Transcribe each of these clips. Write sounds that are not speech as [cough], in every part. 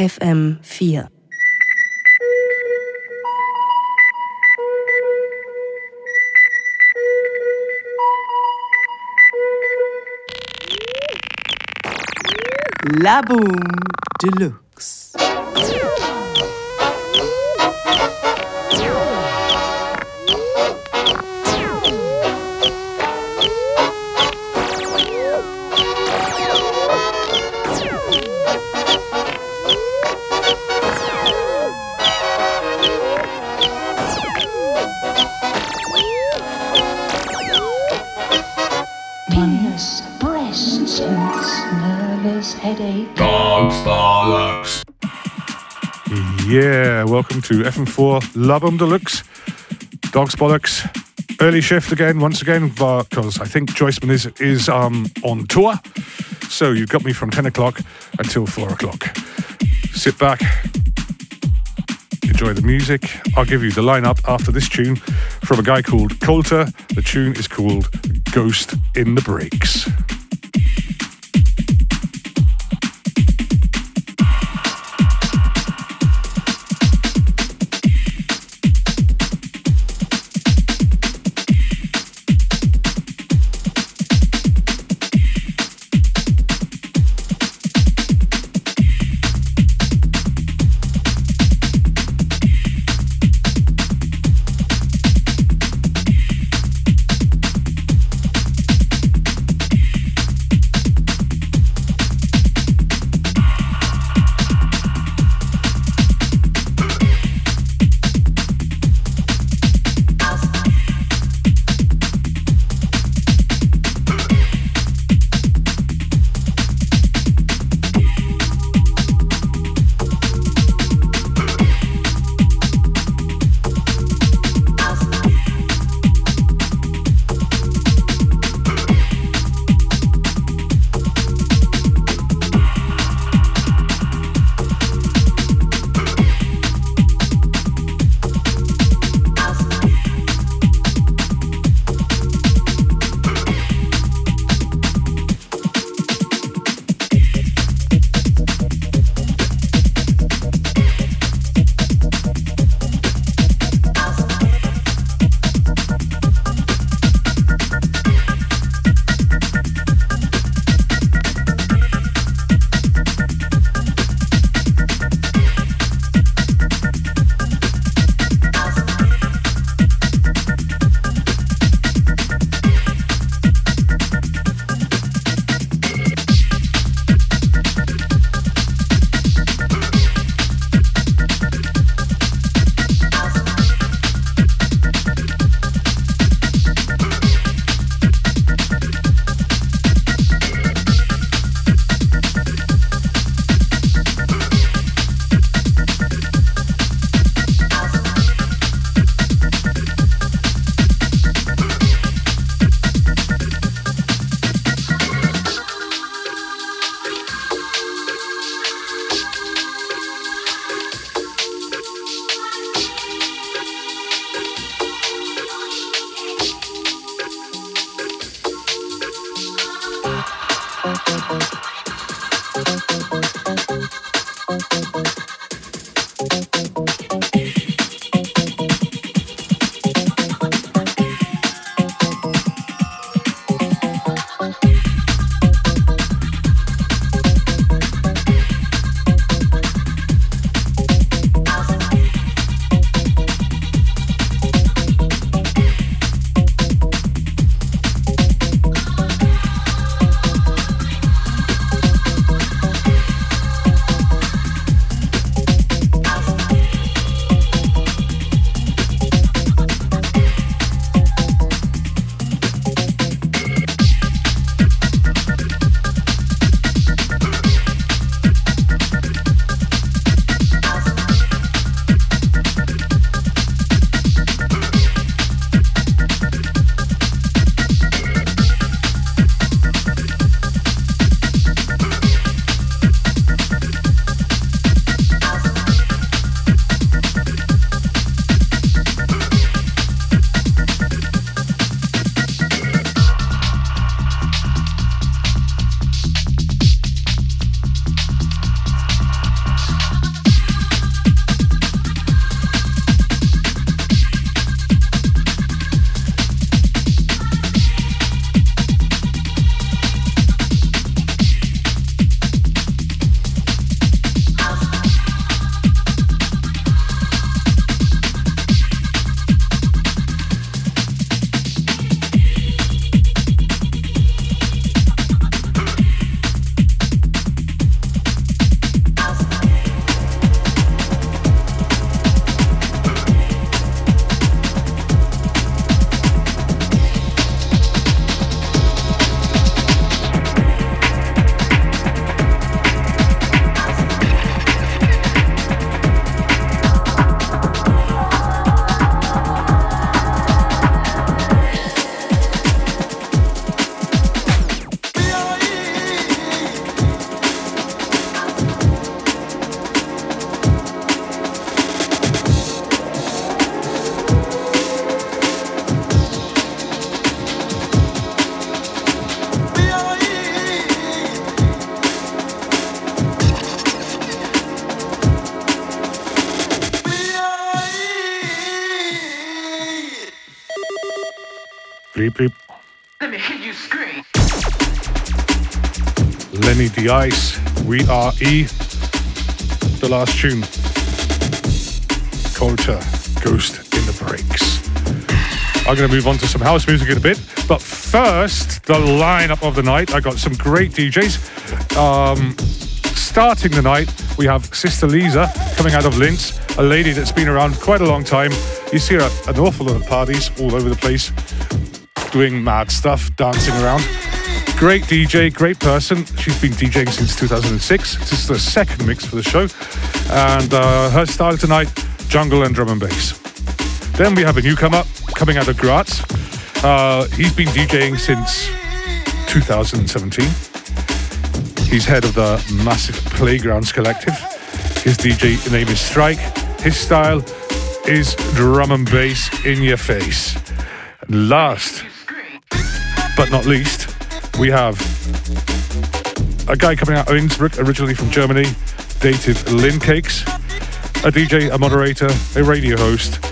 FM4. Laboom Deluxe. Welcome to FM4 Love La Boum De Luxe. Dogs Bollocks. Early shift again, once again, because I think Joyceman is, is um, on tour. So you've got me from 10 o'clock until 4 o'clock. Sit back, enjoy the music. I'll give you the lineup after this tune from a guy called Coulter. The tune is called Ghost in the Breaks. We Are E. The last tune. Culture, Ghost in the Breaks. I'm going to move on to some house music in a bit, but first, the lineup of the night. I got some great DJs. Um, starting the night, we have Sista Lisa coming out of Linz, a lady that's been around quite a long time. You see her at an awful lot of parties all over the place, doing mad stuff, dancing around. Great DJ, great person. She's been DJing since 2006. This is the second mix for the show. And uh, her style tonight, jungle and drum and bass. Then we have a newcomer coming out of Graz. Uh, he's been DJing since 2017. He's head of the massive Playgrounds Collective. His DJ name is Stryke. His style is drum and bass in your face. Last but not least, we have a guy coming out of Innsbruck, originally from Germany, dated Lin Cakes, a DJ, a moderator, a radio host,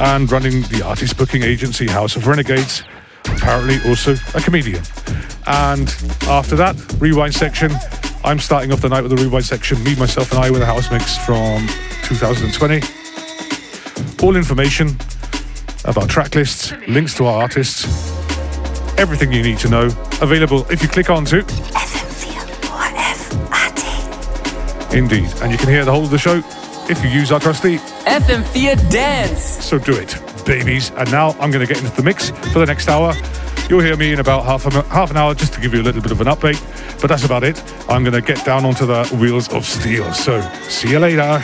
and running the artist booking agency House of Renegades, apparently also a comedian. And after that, rewind section, I'm starting off the night with the rewind section, me, myself, and I with a house mix from 2020. All information about track lists, links to our artists, everything you need to know available if you click on to FMFear Indeed, and you can hear the whole of the show if you use our trusty. FM4 Dance. So do it, babies. And now I'm going to get into the mix for the next hour. You'll hear me in about half, a, half an hour just to give you a little bit of an update, but that's about it. I'm going to get down onto the wheels of steel. So see you later.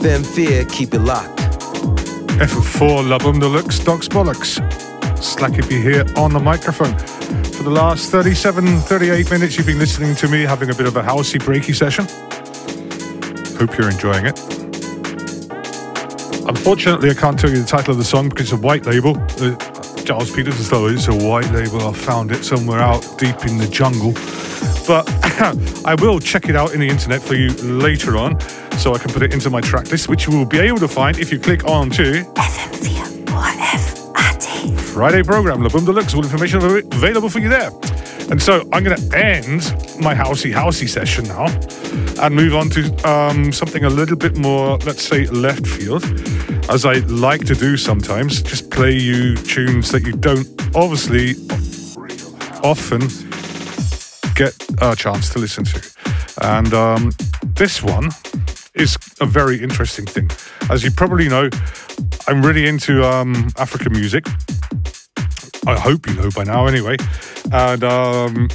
FM Fear, keep it locked. FM4 La Boum De Luxe Dogs Bollocks. Slack Hippy here on the microphone. For the last 37, 38 minutes, you've been listening to me having a bit of a housey breaky session. Hope you're enjoying it. Unfortunately, I can't tell you the title of the song because it's a white label. Uh, Giles Peters though it's a white label. I found it somewhere out deep in the jungle. But [coughs] I will check it out in the internet for you later on so I can put it into my track list, which you will be able to find if you click on to FM4 or FAT. Friday program, La Boum De Luxe, all information av- available for you there. And so I'm going to end my housey housey session now and move on to um, something a little bit more, let's say, left field, as I like to do sometimes. Just play you tunes that you don't obviously often get a chance to listen to. And um, this one is a very interesting thing. As you probably know, I'm really into um, African music. I hope you know by now, anyway. And um,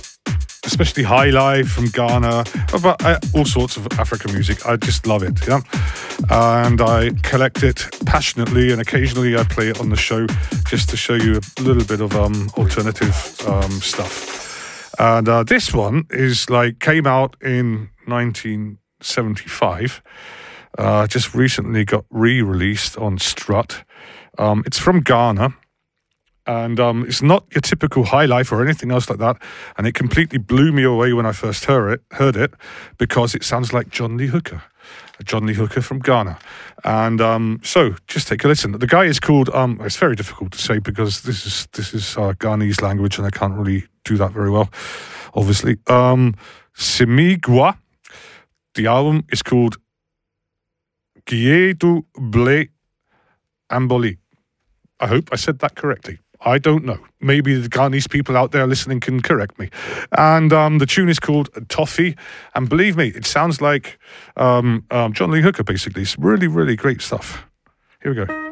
especially High Life from Ghana, but uh, all sorts of African music. I just love it, yeah. And I collect it passionately, and occasionally I play it on the show just to show you a little bit of um, alternative um, stuff. And uh, this one is like came out in 1975. Uh, just recently got re-released on Strut. Um, it's from Ghana and um, it's not your typical high life or anything else like that. And it completely blew me away when I first heard it, heard it because it sounds like John Lee Hooker, John Lee Hooker from Ghana. And um, so, just take a listen. The guy is called. Um, it's very difficult to say because this is this is uh, Ghanese language, and I can't really do that very well, obviously. Um, Simigwa. The album is called Giedu Ble Amboli. I hope I said that correctly. I don't know. Maybe the Ghanese people out there listening can correct me. And um, the tune is called Toffee. And believe me, it sounds like um, um, John Lee Hooker, basically. It's really, really great stuff. Here we go.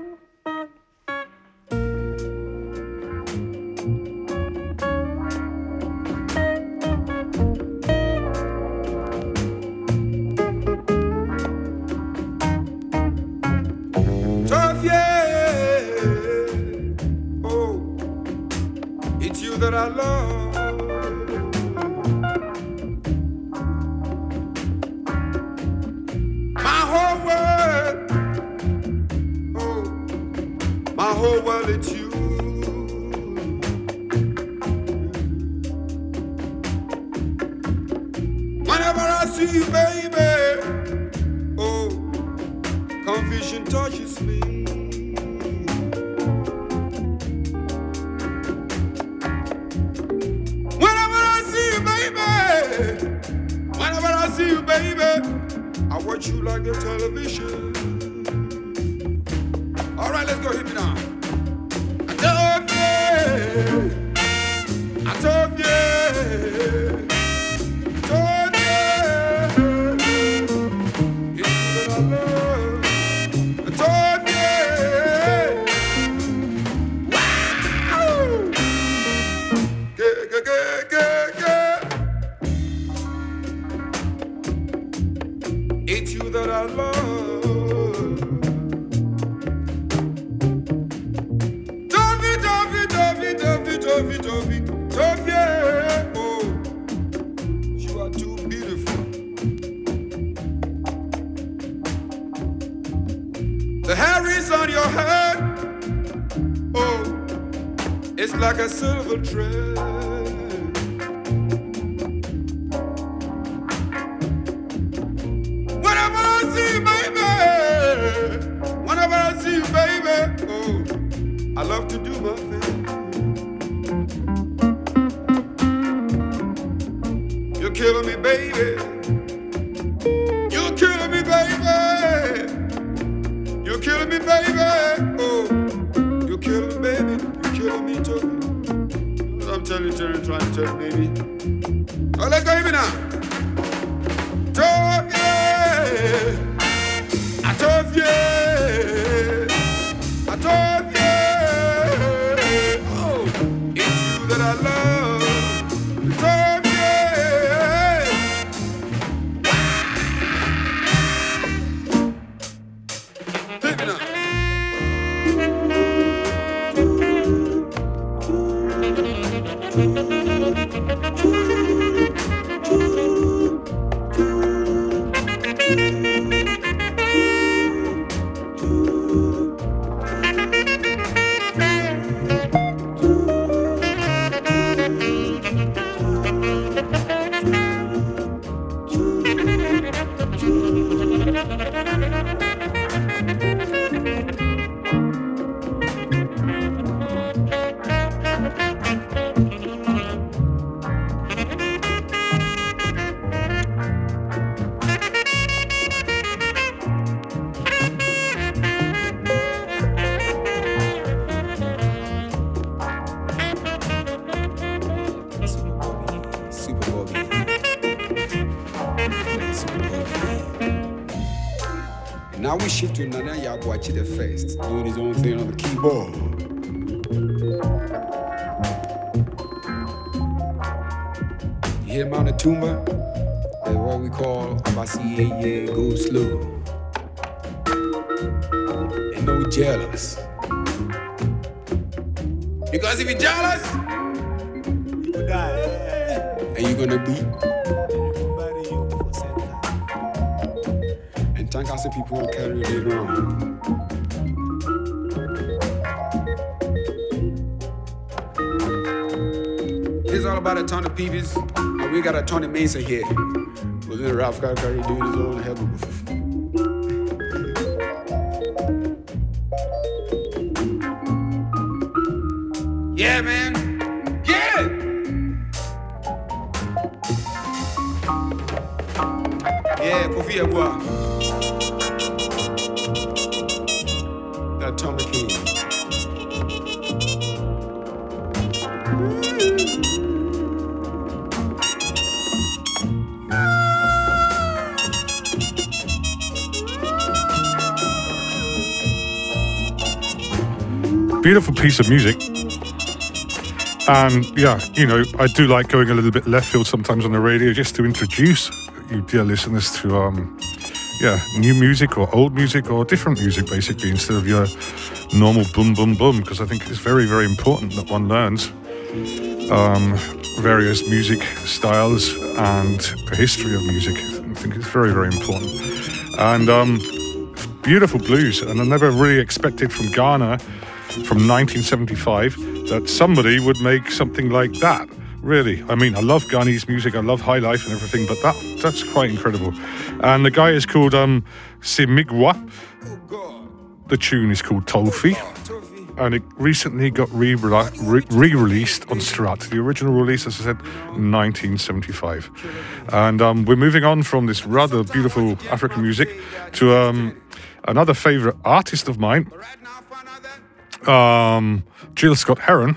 A silver You're you will die. And you're gonna be. And thank us people who carry later on. It's all about a ton of peeps. And we got a ton of Mesa here. Then Ralph got carry doing his own hell. Piece of music. And yeah, you know, I do like going a little bit left field sometimes on the radio just to introduce you dear listeners to um yeah, new music or old music or different music basically instead of your normal boom boom boom because I think it's very very important that one learns um, various music styles and the history of music. I think it's very very important. And um, beautiful blues and I never really expected from Ghana from 1975 that somebody would make something like that. Really, I mean, I love Ghanese music, I love high life and everything, but that that's quite incredible. And the guy is called um, Simigwa. The tune is called Tolfi, and it recently got re released on Strut. The original release, as I said, 1975. And um, we're moving on from this rather beautiful African music to um, another favorite artist of mine, um, Gil Scott-Heron.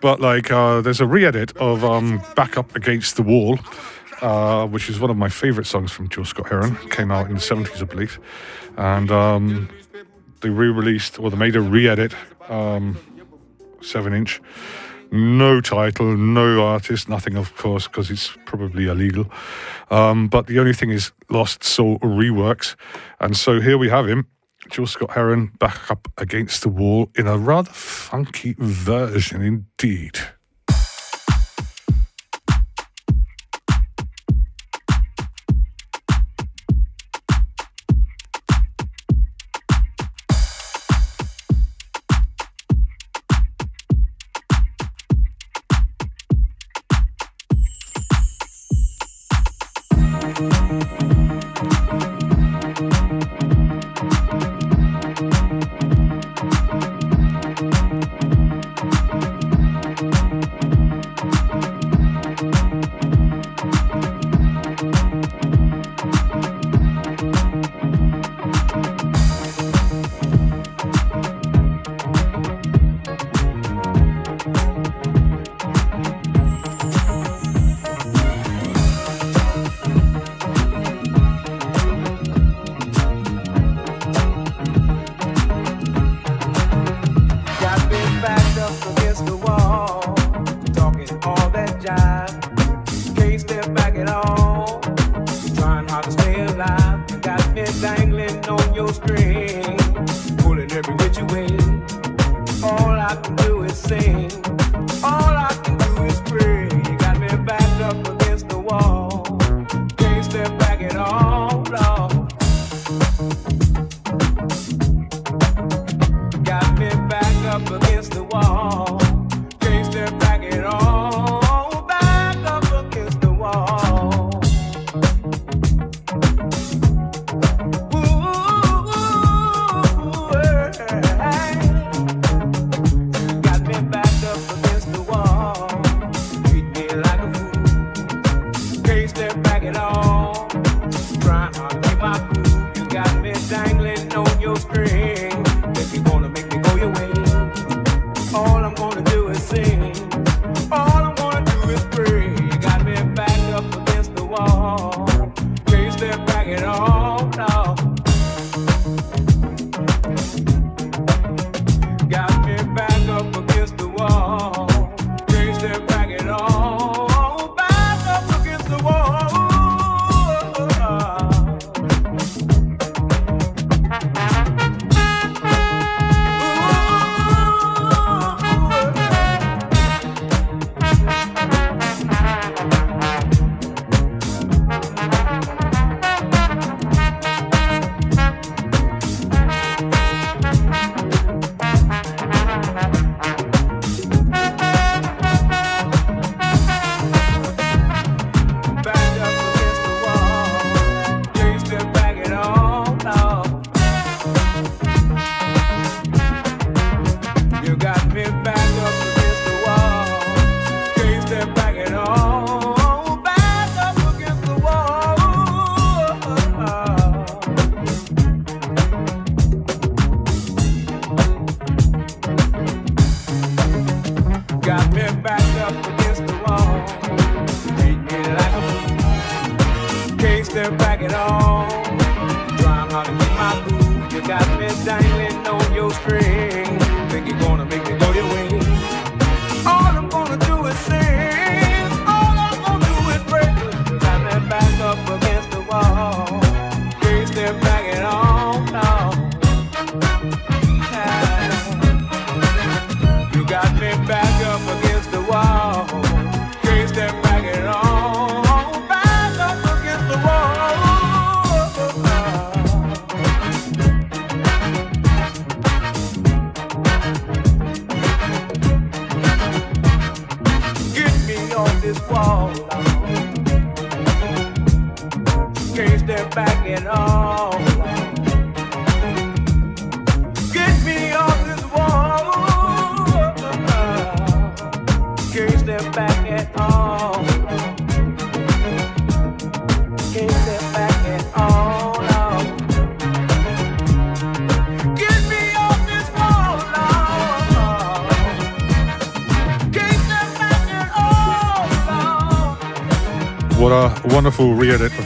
But like, uh, there's a re-edit of um, "Back Up Against the Wall," uh, which is one of my favorite songs from Gil Scott-Heron. Came out in the 70s, I believe, and um, they re-released or they made a re-edit, um, seven-inch. No title, no artist, nothing, of course, because it's probably illegal. Um, but the only thing is Lost Soul reworks, and so here we have him. Gil Scott-Heron back up against the wall in a rather funky version indeed.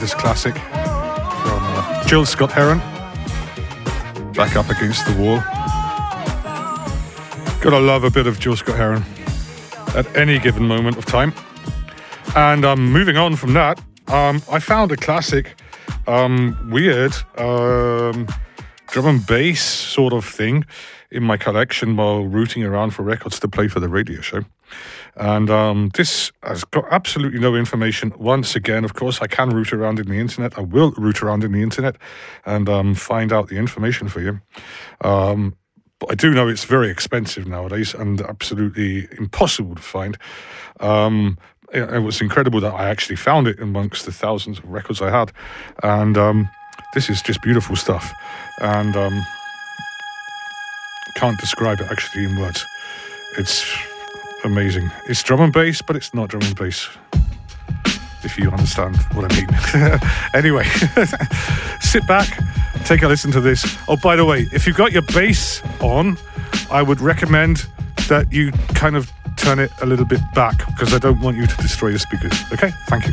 This classic from uh, Gil Scott-Heron. Back up against the wall. Gotta love a bit of Gil Scott-Heron at any given moment of time. And um, moving on from that, um, I found a classic, um, weird um, drum and bass sort of thing in my collection while rooting around for records to play for the radio show. And um, this got absolutely no information. Once again, of course, I can root around in the internet. I will root around in the internet and um, find out the information for you. Um, but I do know it's very expensive nowadays and absolutely impossible to find. Um, it, it was incredible that I actually found it amongst the thousands of records I had. And um, this is just beautiful stuff. And um, can't describe it actually in words. It's amazing. It's drum and bass, but it's not drum and bass. If you understand what I mean. [laughs] anyway, [laughs] sit back, take a listen to this. Oh, by the way, if you've got your bass on, I would recommend that you kind of turn it a little bit back because I don't want you to destroy your speakers. Okay, thank you.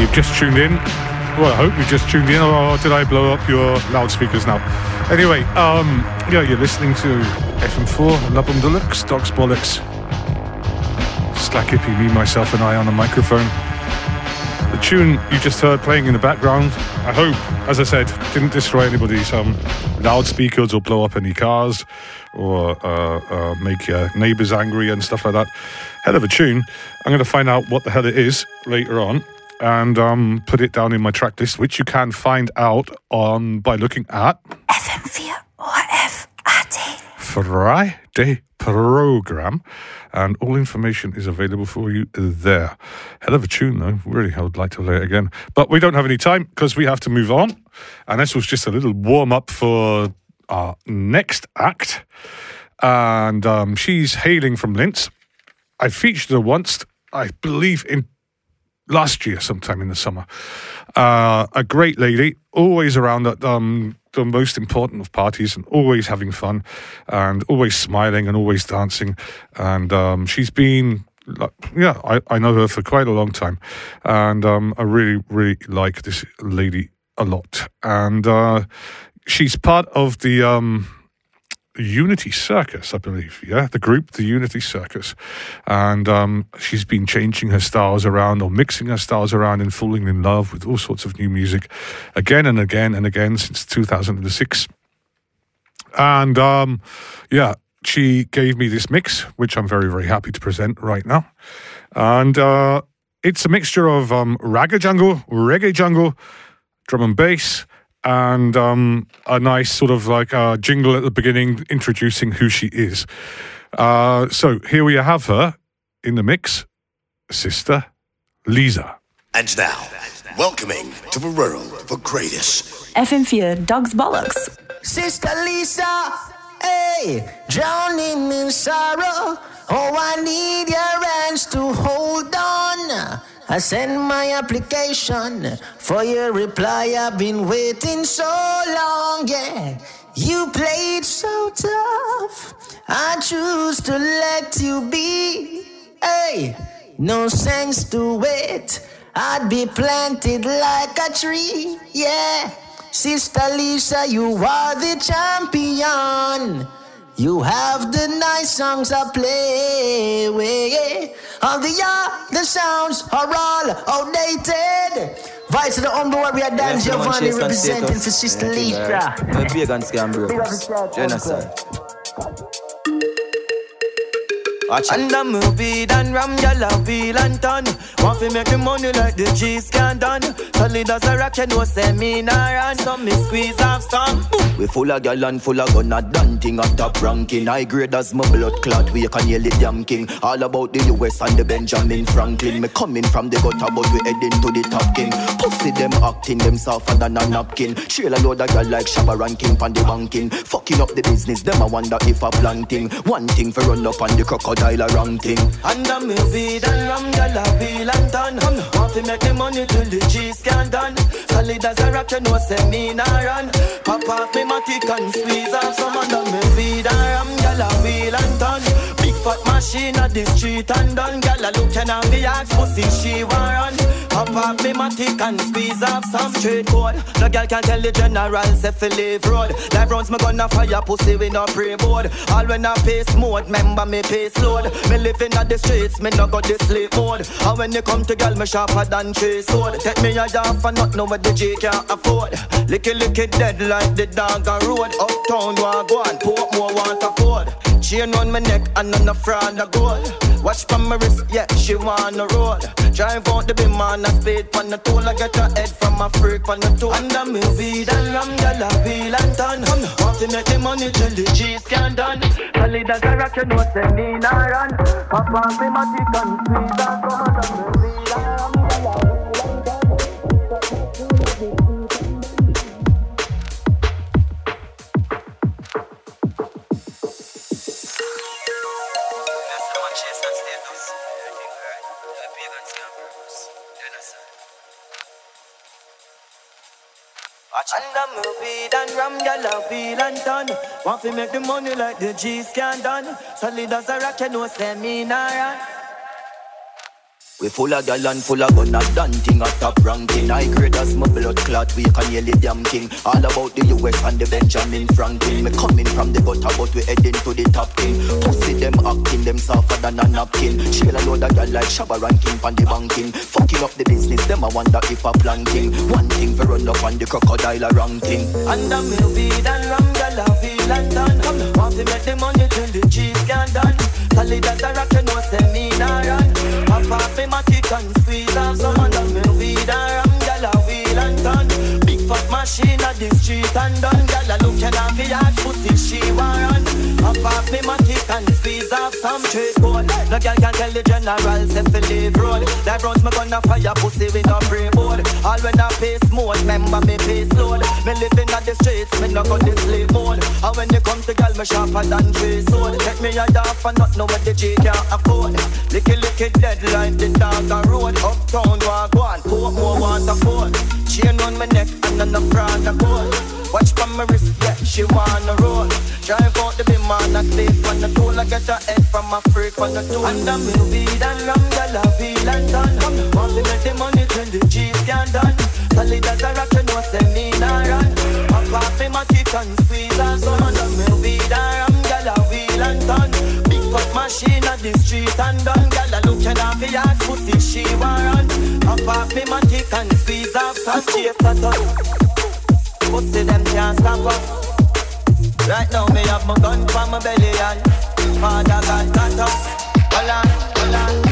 You've just tuned in. Well, I hope you've just tuned in, or did I blow up your loudspeakers now? Anyway, um, yeah, you're listening to FM4, La Boum De Luxe, Dogs Bollocks, Slack me, myself, and I on the microphone. The tune you just heard playing in the background, I hope, as I said, didn't destroy anybody's um, loudspeakers or blow up any cars or uh, uh, make your neighbours angry and stuff like that. Hell of a tune. I'm going to find out what the hell it is later on and um, put it down in my track list, which you can find out on by looking at FM4 ORF AT. Friday program, and all information is available for you there. Hell of a tune, though. Really, I would like to play it again, but we don't have any time because we have to move on. And this was just a little warm up for our next act, and um, she's hailing from Linz. I featured her once, I believe, in last year, sometime in the summer. Uh, a great lady, always around at um, the most important of parties and always having fun and always smiling and always dancing. And um, she's been, yeah, I, I know her for quite a long time. And um, I really, really like this lady a lot. And uh, she's part of the. Um, Unity Circus, I believe. Yeah, the group, the Unity Circus, and um, she's been changing her styles around or mixing her styles around and falling in love with all sorts of new music, again and again and again since 2006. And um, yeah, she gave me this mix, which I'm very very happy to present right now, and uh, it's a mixture of um, ragga jungle, reggae jungle, drum and bass and um, a nice sort of like uh, jingle at the beginning introducing who she is. Uh, so here we have her in the mix, Sista Lisa. And now, welcoming to the world the greatest. FM4 Dogs Bollocks. Sista Lisa, hey, drowning in sorrow. Oh, I need your hands to hold on. I send my application for your reply. I've been waiting so long, yeah. You played so tough. I choose to let you be. Hey, no sense to wait. I'd be planted like a tree, yeah. Sista Lisa, you are the champion. You have the nice songs I play with. All the other sounds are all outdated. Vice of the humble warrior Dan Yes, Giovanni representing for Sister Yeah. Uh, Big and scam Big up yourself, Genocide. And I'm weed and ram, a wheel and ton. Want fi make the money like the G's can done. Solid as a rock, you know say me nah run. So me squeeze off some. We full of gal and full of gun, a done thing a top ranking. High grade as my blood clot, we can it damn king. All about the US and the Benjamin Franklin. Me coming from the gutter, but we heading to the top king. Pussy them acting, them softer than a napkin. Trail a load of gal like Shabba ranking from the banking. Fucking up the business, them I wonder if I planting. One thing for run up on the crocodile a wrong thing. And I'm weed and ram, gyal a wheel and ton. Want fi make the money till the G's can done. Solid as a rock, you know say me nah run. Pop off me matic and squeeze off some and I'm weed and ram, gyal a wheel and ton. Big fat machine at the street and done. Gyal a looking at me ask pussy she want run. Pop off me matic and squeeze off some straight code. The girl can tell the general say fi leave road. Life rounds me gonna fire pussy we no pray board. All when I pay smooth, member me pay load. Me living at the streets, me no got the sleep mode. And when you come to girl, me sharper than chase sword. Take me a yard for not know what the J can't afford. Licky licky dead like the dog on road. Uptown on, port more want afford. Chain on my neck and on the fraud a gold. Watch from my wrist, yeah, she the road. Drive out the beam on a speed on the toll. I get her head from a freak on the toe. And I'm weed and ram, gyal a wheel and ton. Want to make the money till the G's can done. Solid as a rock, you know say me nah run. Pop off me matic and squeeze and come and And I'm a weed and ram, gyal a wheel and ton. Want to make the money like the G's can done. Solid as a rock, you know run. We full of gal and full of gun and dancing at top ranking. I grade as my blood clot, we can the damn king. All about the US and the Benjamin Franklin. Me coming from the gutter, but we heading to the top king. Pussy them acting, them softer than a napkin. Shell a load of gal like Shabba ranking on the banking. Fucking up the business, them I wonder if I planting. One thing for run up on the crocodile a ranking. And I'm weed and rum, gal a feel and done. Want to make the money till the cheese can done. Solid as a rock, you know, say me matic and squeeze. Off some them me machine at the street and done. Gyal a looking at me hard pussy, she want. Pop off me matic and squeeze off some straight board. No gyal can tell the general say fi leave road. That runs me gonna fire pussy with no pray board. All when I pace mode, remember me pace load. Me living at the streets, me no got the slave mode. And when you come to gyal, me sharper than three sword. Take me a yard for not know what the G can't afford. Licky licky deadline, the a road. Uptown walk one, put more water phone. Chain on my neck and on the of gold. Watch from my wrist, yeah, she wanna roll. Drive out the beam on a stay on the tool. I get her head from a freak on the tool. And I'm in weed and rum, gyal a feel and done. Want to make the money till the G's can done. Solid as a rock, you know, say me nah run. Pop off in my kick and squeeze and. And I'm in weed and rum, gyal a wheel and done. Fat machine at the street and done. Gyal a looking at me ass pussy, she run. Pop off my kick and squeeze off some chase at us. Pussy them can't stop us. Right now me have my gun for my belly and Father God got us. Hold on, hold on,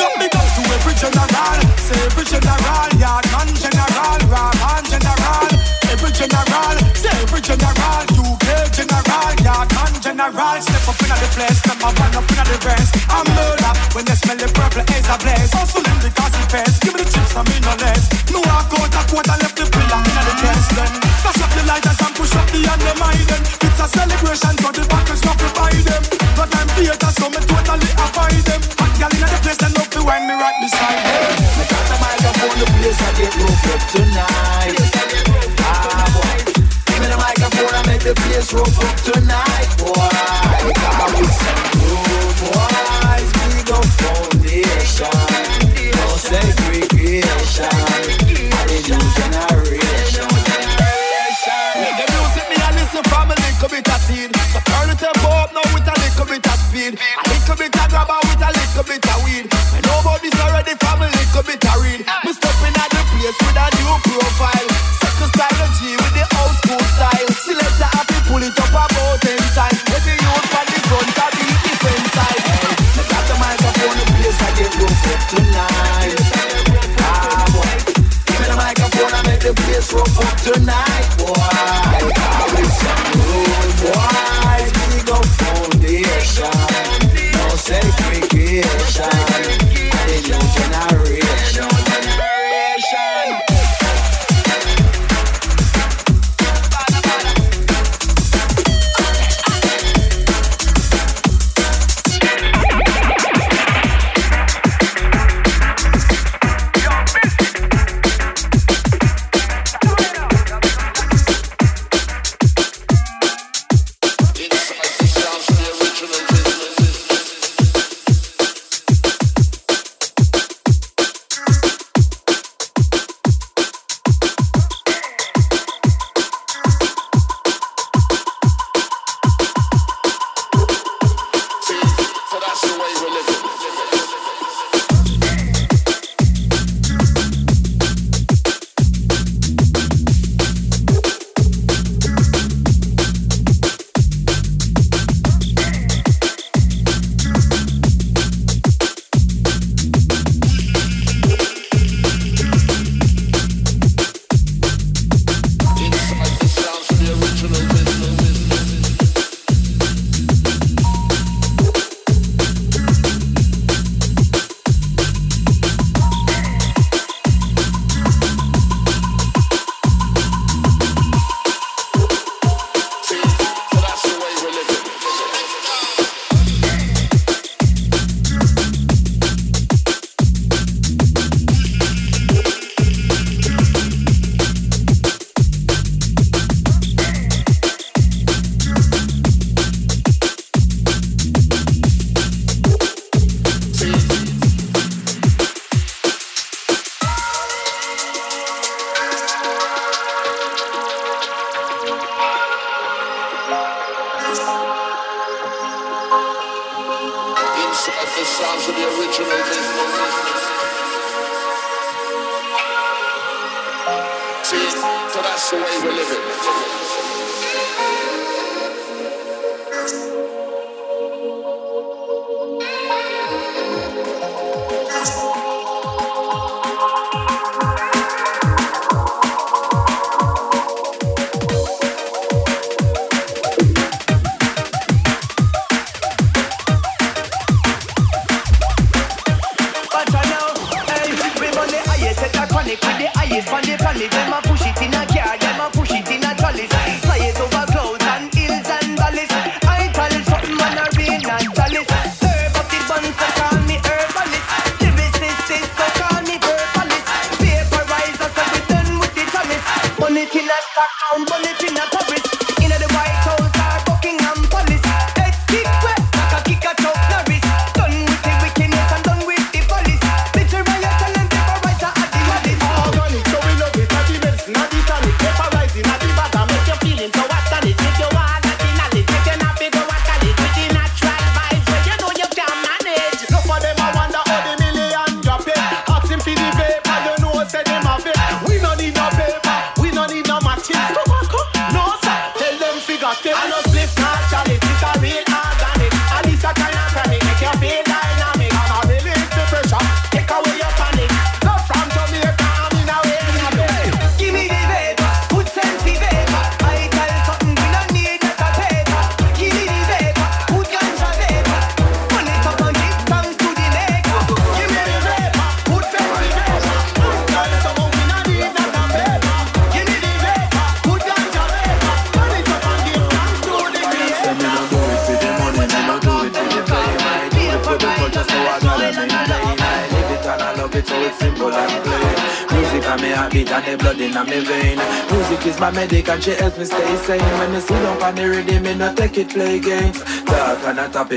Big up, big up to every general. Say every general, yeah, non general, rap and general. Every general, say every general, UK general, yeah, non general. Step up in the place,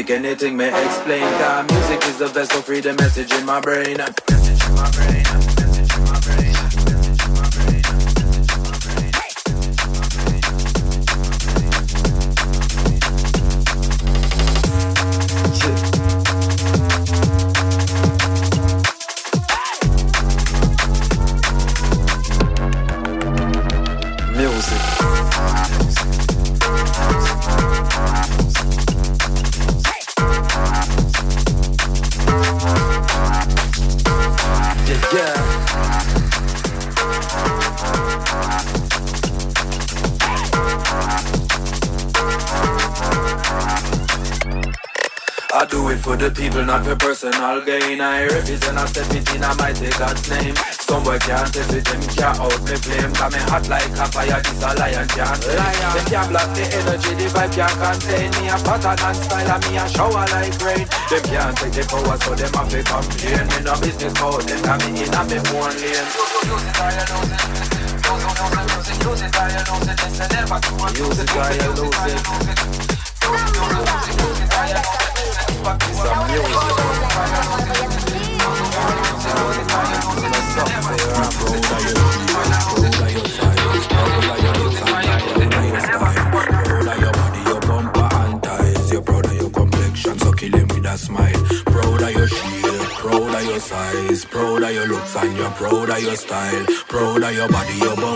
music, anything may explain. Cause music is the vessel, free the message in my brain. hotter than style and me a shower like rain. Them can't take the power so them have to complain. Me no business about them, me Proud of your style, proud of your body, your body.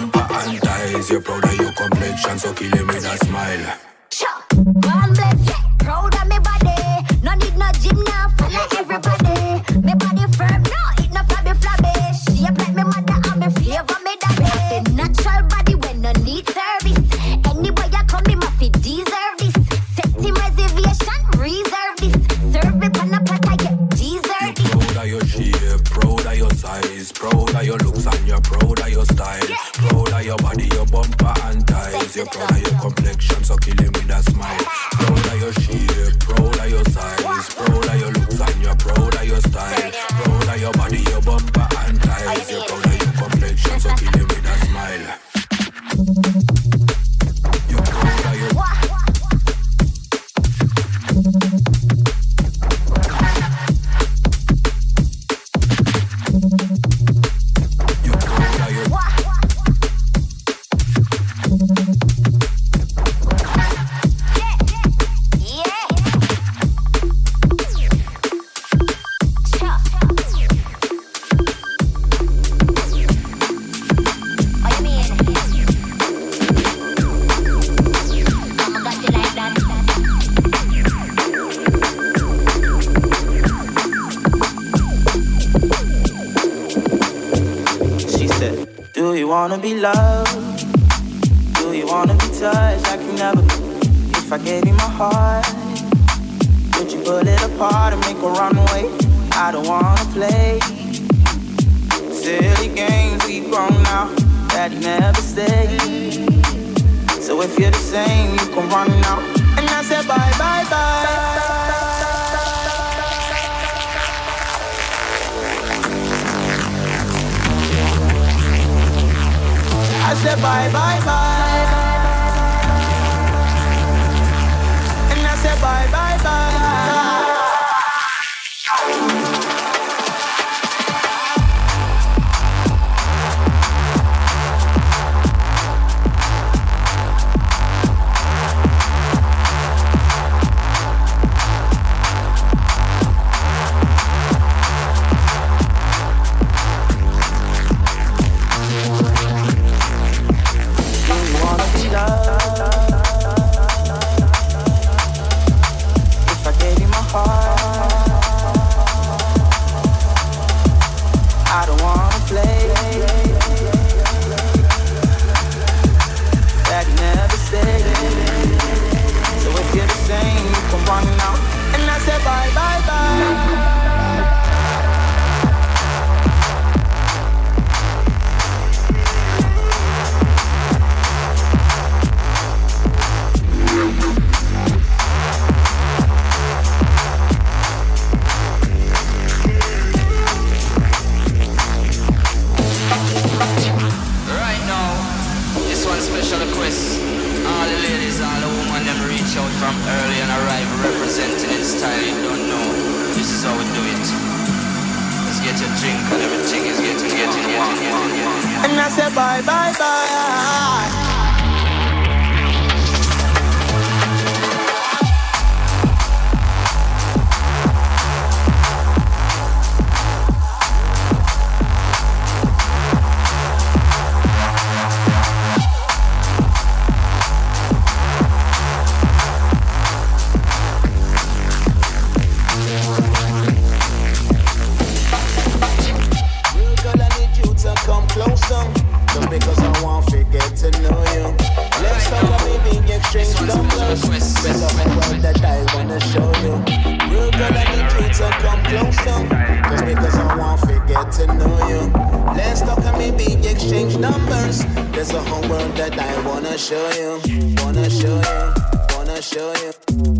numbers. There's a whole world that I wanna show you, wanna show you, wanna show you,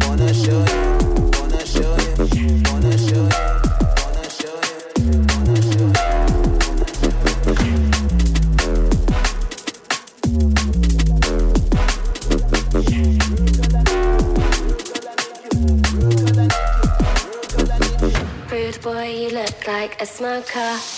wanna show you, wanna show you, wanna show you. Wanna show you, wanna show you. boy, you look like a smoker.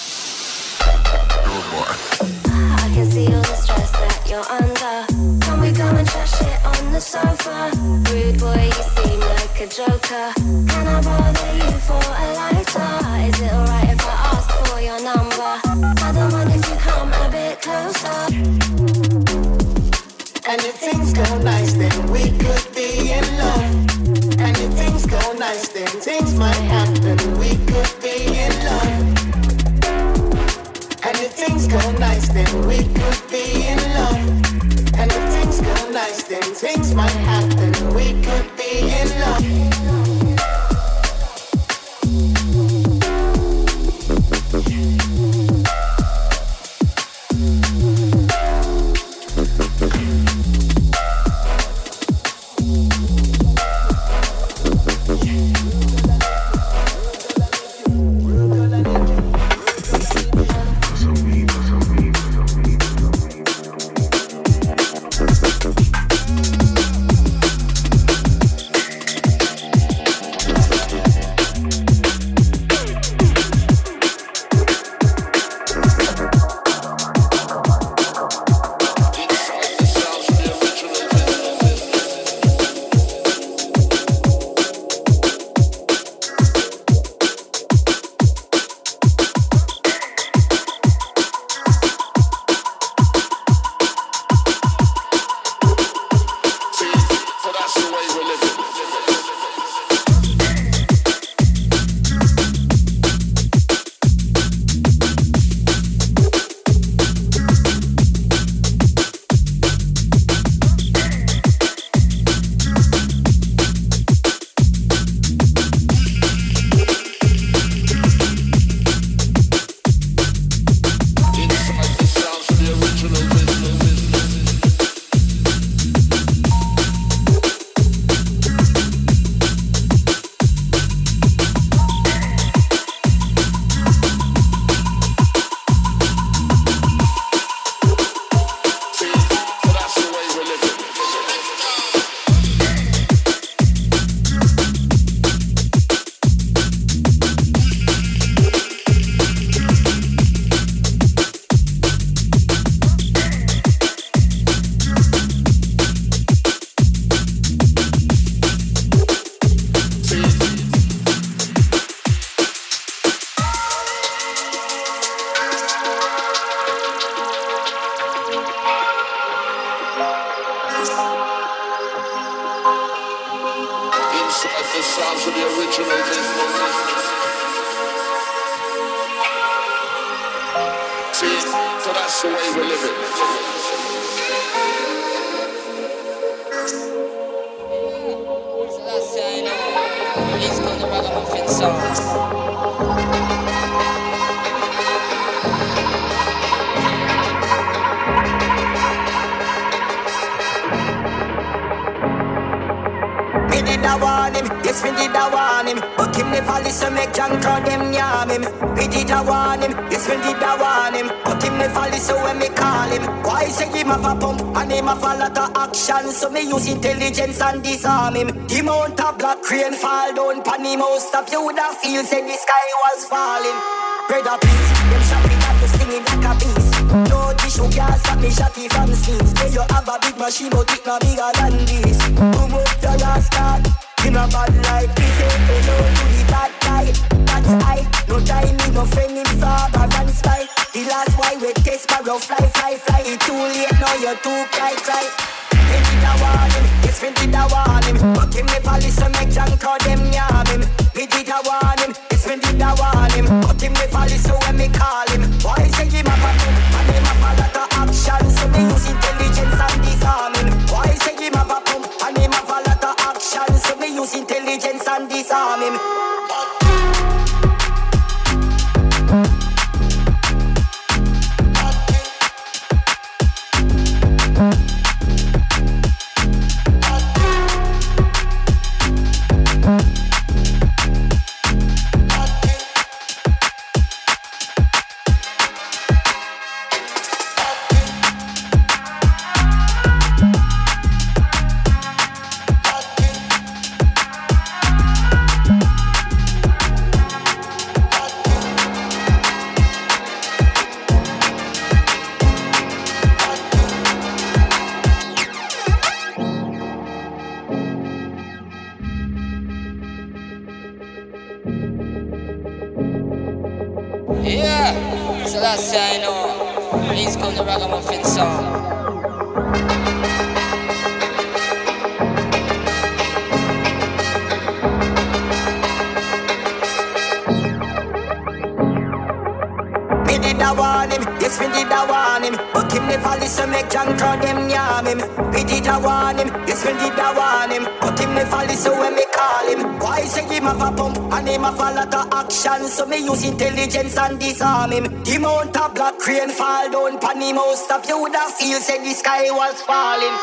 don't stop, you would have feel said the sky was falling.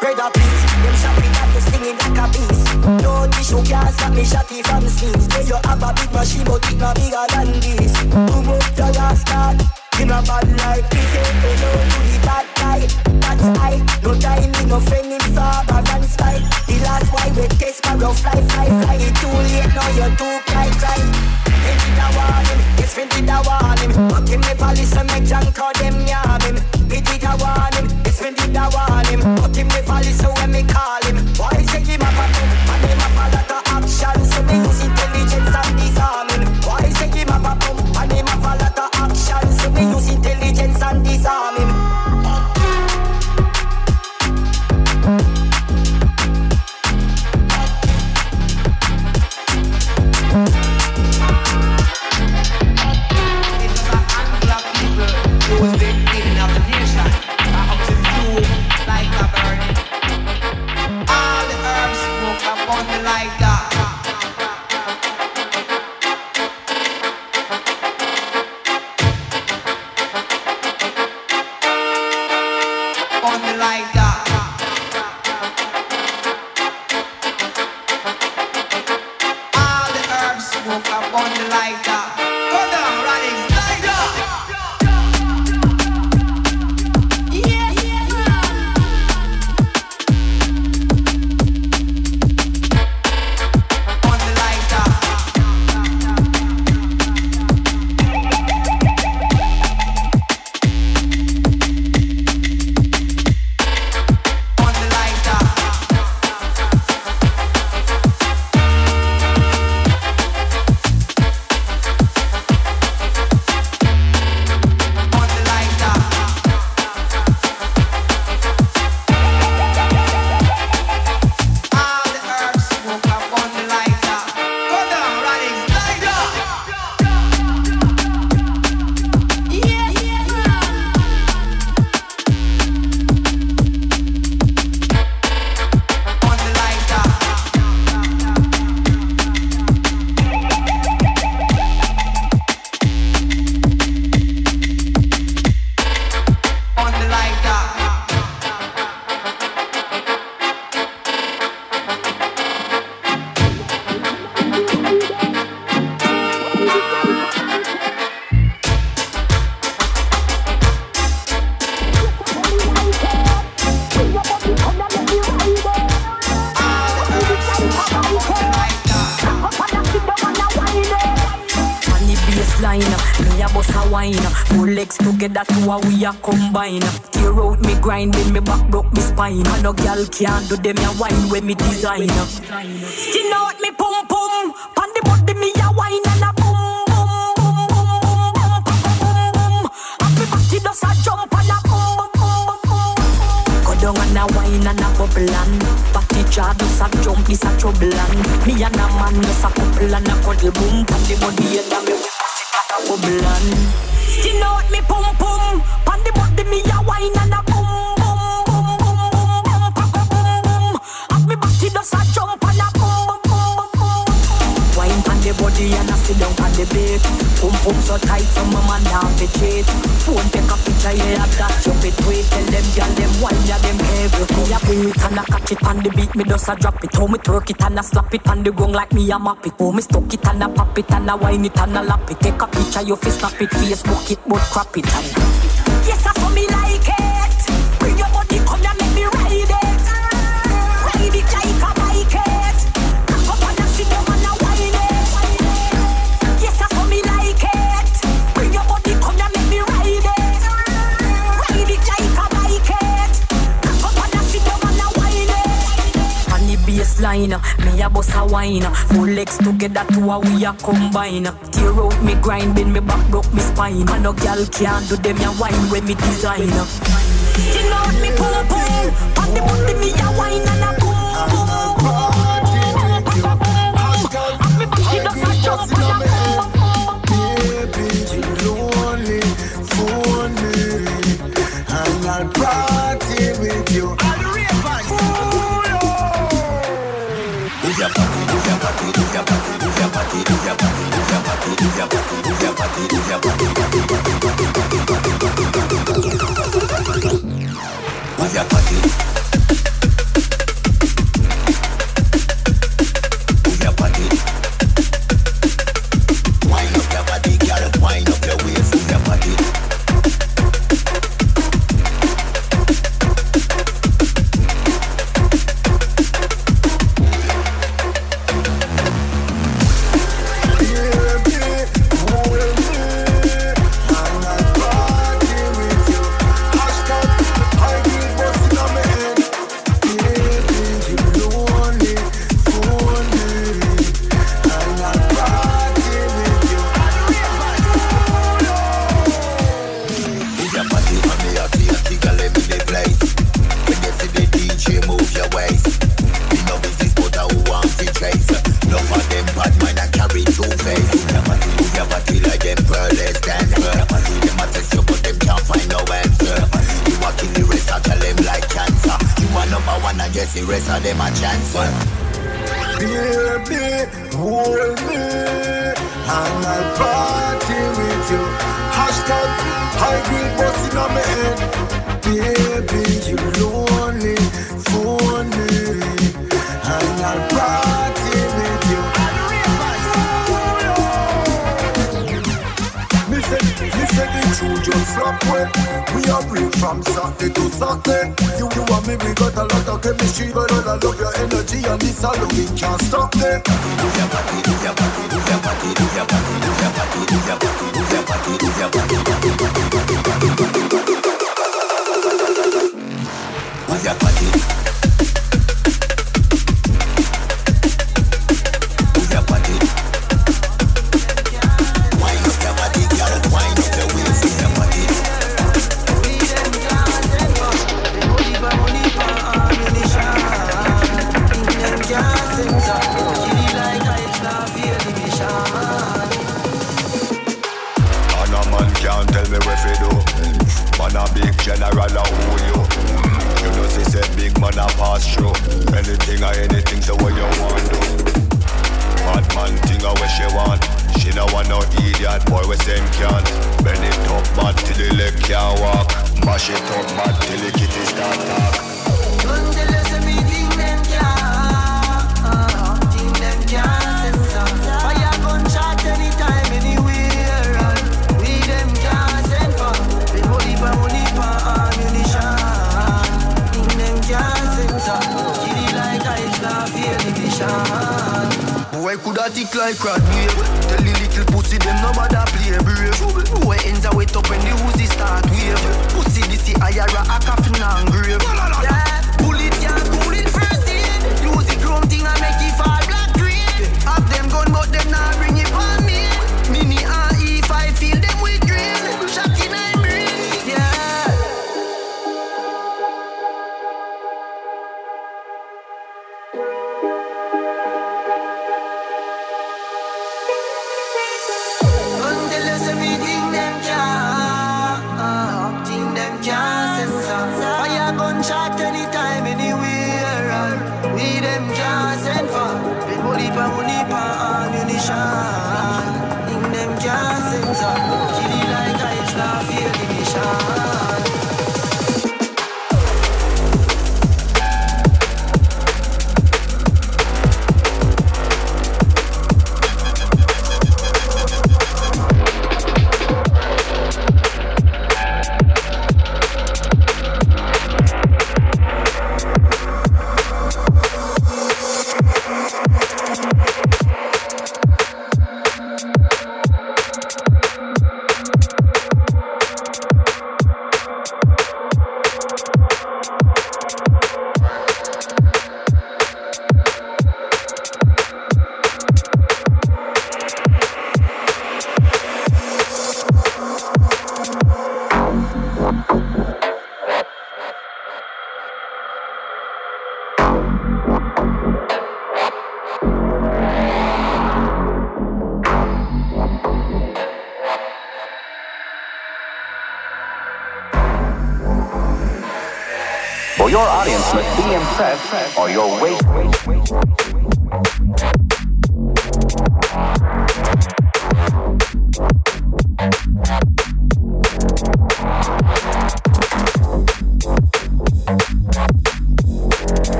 Brother, please, them shopping at you singing like a beast. No tissue can stop me shotty from sneeze. Say you have a big machine, but it's not bigger than this. Boom up the last card, in a bad life. like this, ain't no Can't do them a wine when me design. I a drop it. Oh, me twerk it and I slap it on the ground like me a map it. Oh, me stuck it and I pop it and I wine it and I lap it. Take a picture, your face snap it, Facebook it, but crap it and. fine. Me a boss a wine. Four legs together, two a we a combine. Tear out me grind, bend me back, broke me spine. And no girl can do them a wine when me design. You know me pull up on, on the booty me a wine and a your body.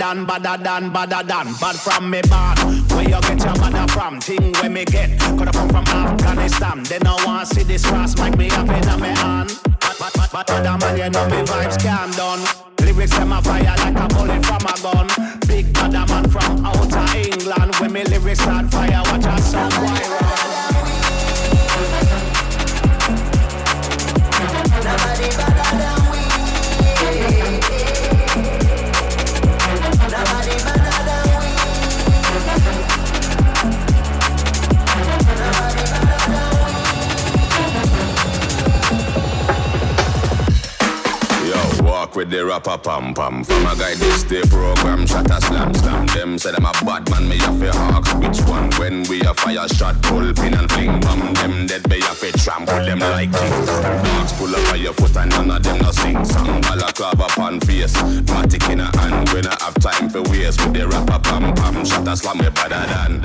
Than, badder than, badder than, bad from me bad. Where you get your badder from? Thing where me get. Coulda come from Afghanistan. They no want see this cross, make me up in my hand. But, but, but, but other man, you know me vibes calm down. Lyrics them a fire like a bullet from a gun. Big badder man from outer England. When me lyrics start fire, watch a sound why Yo, with the rapper pam pam. From a guy this day program, shot a slam slam. Them say them a bad man, me a fi hawk. Which one? When we a fire shot, pull pin and fling bomb. Them dead, me a fi trample them like kings. Dogs pull up on your foot and none of them no sing song. Balaclava pan face, matic in a hand. We no have time for waste with the rapper pam pam. Shot a slam, me better than.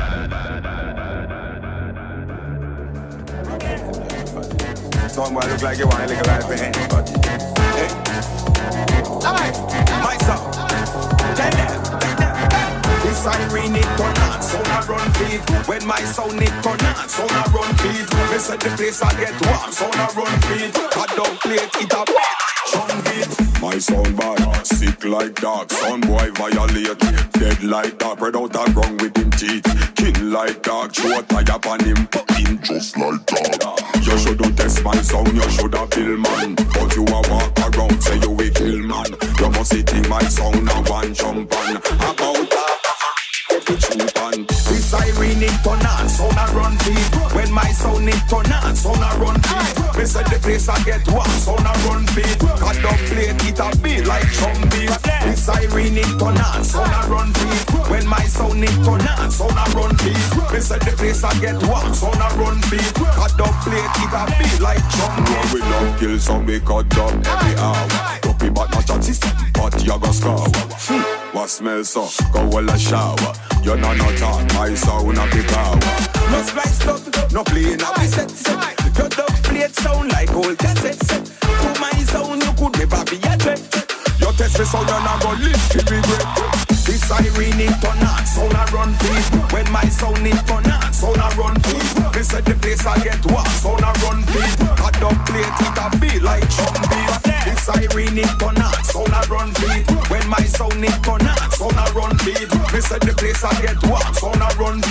son boy look like you want a little life in it, siren it turn on, a run feet. When my sound it turn on, a run feet. Me set the place I get warm, sound a run feet. I don't it, it a beat. My sound bad, sick like dog. Sound boy violate, dead like dog. Spread out a ground with him teeth. King like dog, show a tie up on him. Just like dog. You shoulda test my sound, you shoulda feel man. But you a walk around, say you will kill man. You must see think my sound a one jump on. About that. This siren it turn on, a run feet. When my sound it turn on, a run feet. Me say the place I get warm, sound a run feet. Cut up plate, it a beat like drum beat. This siren it turn on, sound a run feet. When my sound it turn on, sound a run feet. Me say the place I get warm, sound a run feet. Cut up plate, it a beat like drum beat. We love kill some, we cut up every hour. Copy but not chat system, but you go scour. Hmm, what smell so? Go well a shower. You know no talk, my sound a big power. No splice up, no play now we set set. Sound like old cassette set. To my sound you could never be a threat. Your test me so you not go live to regret. This siren it turn on, sound a run feet. When my sound it turn on, sound a run feet. Me say the place I get warm, sound a run feet. A dub plate it a beat like drum beat. This siren it turn on, sound a run feet. When my sound it turn on, sound a run feet. Me say the place I get warm, sound a run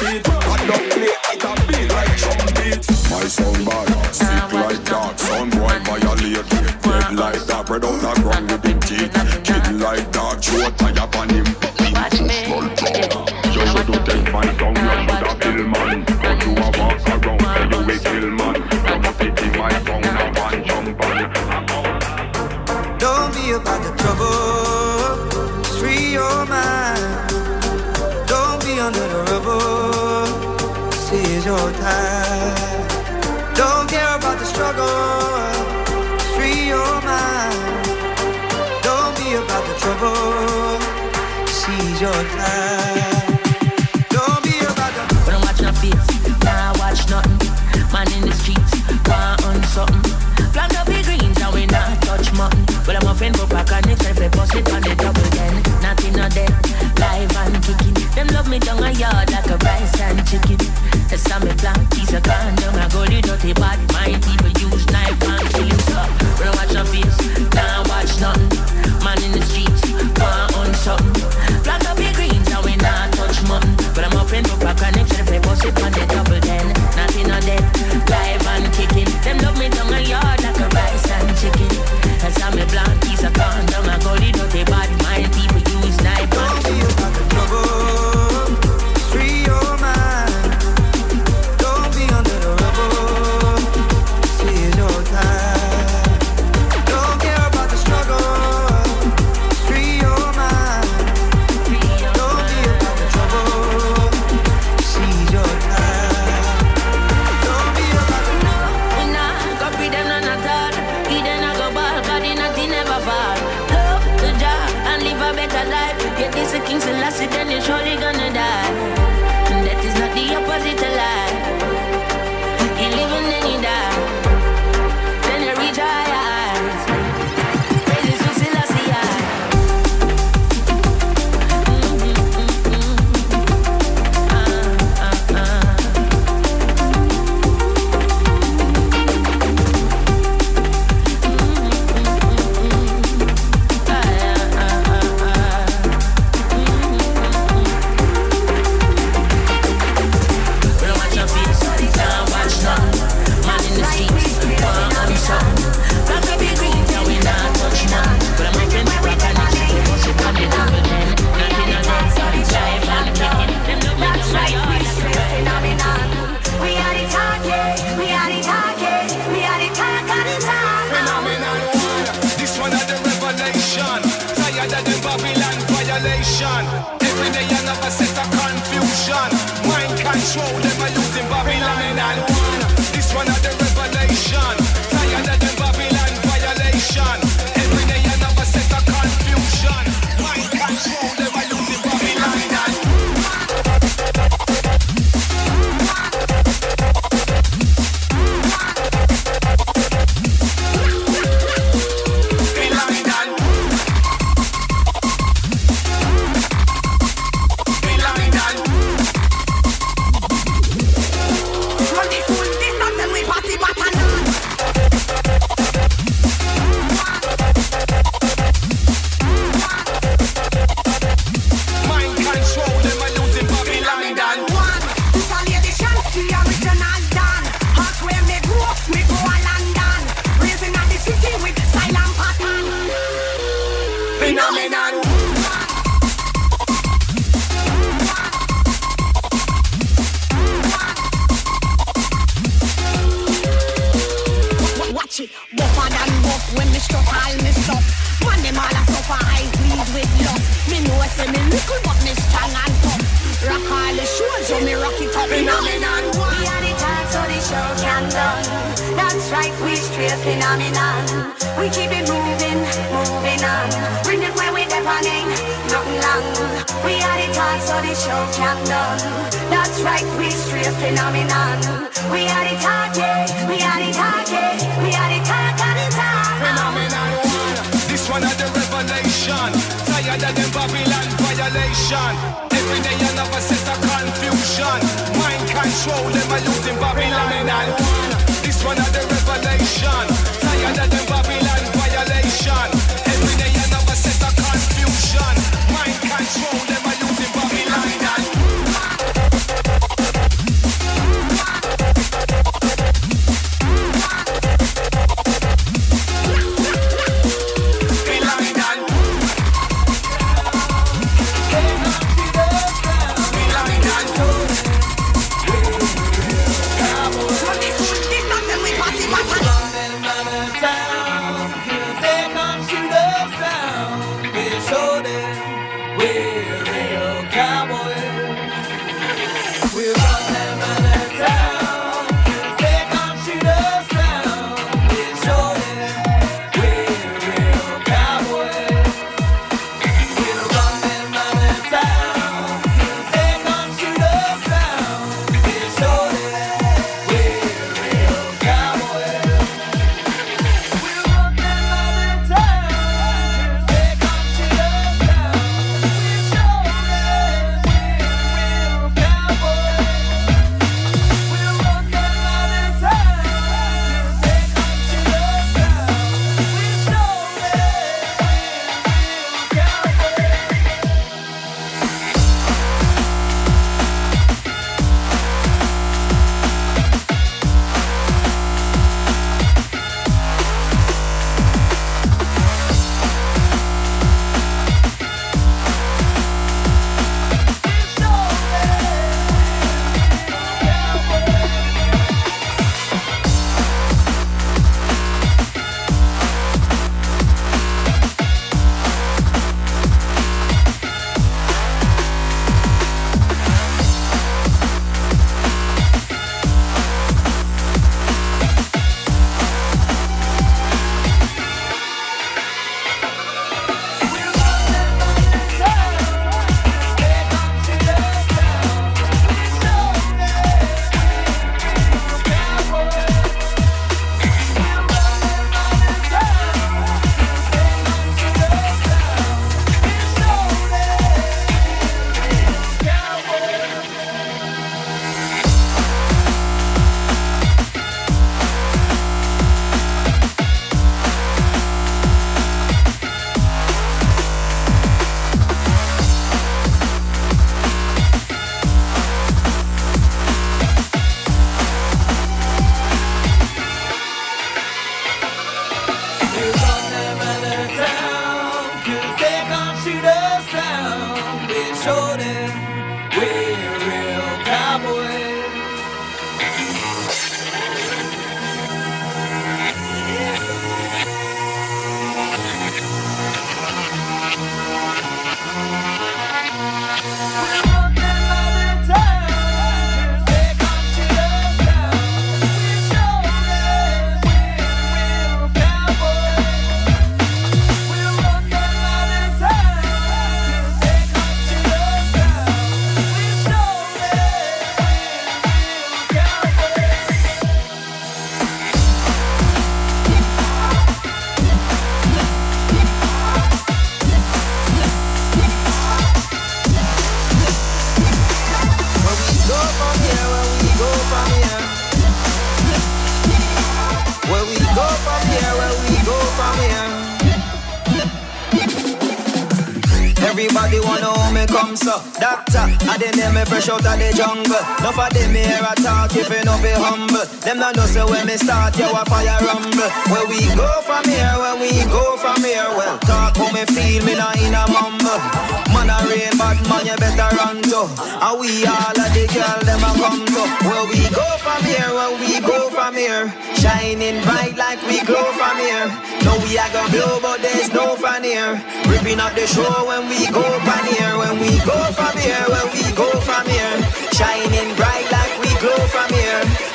Them not know say when me start, you a fire rumble Where we go from here, where we go from here Well, talk how me feel, me not in a mumble Man a rain, but man you better run to. And we all of the girl them a come to. Where we go from here, where we go from here. Shining bright like we glow from here. No we a go blow, but there's no fun here. Ripping up the show when we go from here. When we go from here, where we go from here. Shining bright like we glow from here.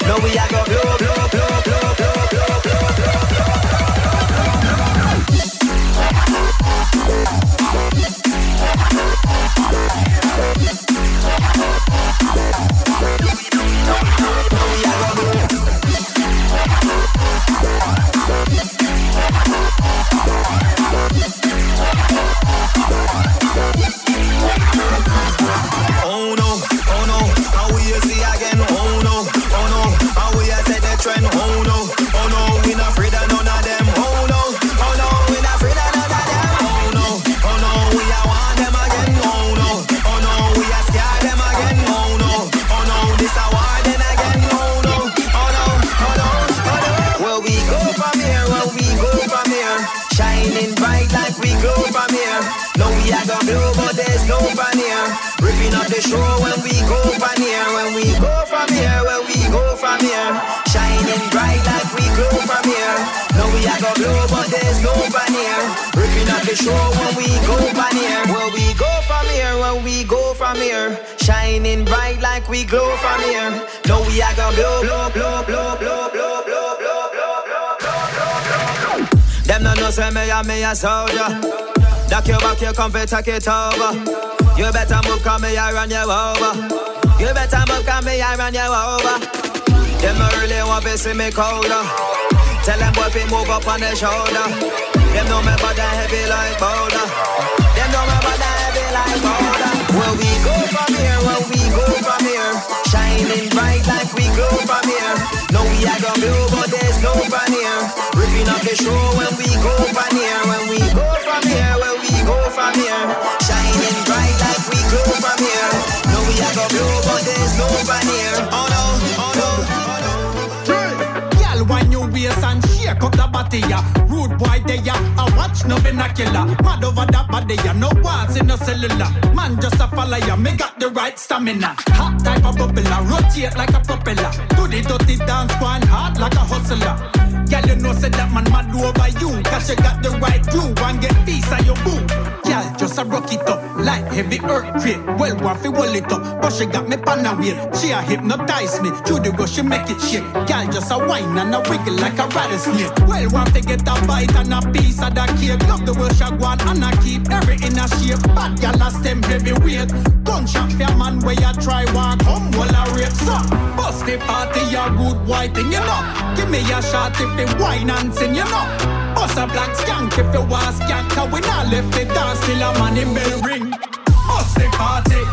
Know we a go blow a soldier. Duck your back, you come take it over. You better move, come me I run you over. You better move, come me I run you over. Them no really want to see me colder. Tell them boy move up on their shoulder. Them know me body heavy like boulder. Them know me body heavy like boulder. Where we go from here, where we go from here. Shining bright like we glow from here. No we are gonna blow, but there's no fun here. Ripping up the show when we go from here. When we go from here, where we go from here. Shining bright like we glow from here. No we are gonna blow, but there's no fun here. Oh no, oh no, oh no. Girl, when you waist and shake up the body, ya. Rude boy, there, ya. I watch no binocular. Mad over that body, ya. No words in no cellular. Man, just a follow ya. Me got the right stamina. Hot type of bubbler. Rotate like a propeller. Do the dirty dance, going hard like a hustler. Girl, you know, say that man mad over you. Cause you got the right glue and get peace on your boo. Girl, just a rock it up like heavy earthquake. Well, one fi wall it up, but she got me pan a wheel. She a hypnotize me. Through the rush, she make it shake. Girl, just a whine and a wiggle like a rattlesnake. Well, one fi get a bite and a piece of that cake. Love the way she go and I keep everything a shape. Bad girl, a stem heavyweight. Gunshot for a man where you try walk home while I rape some. Bust the party, a good white thing, you know. Give me a shot if it wine and sing, you know. Bust a black skank if you want skank, cause we not left the dance till a man in bell ring. Bust the party.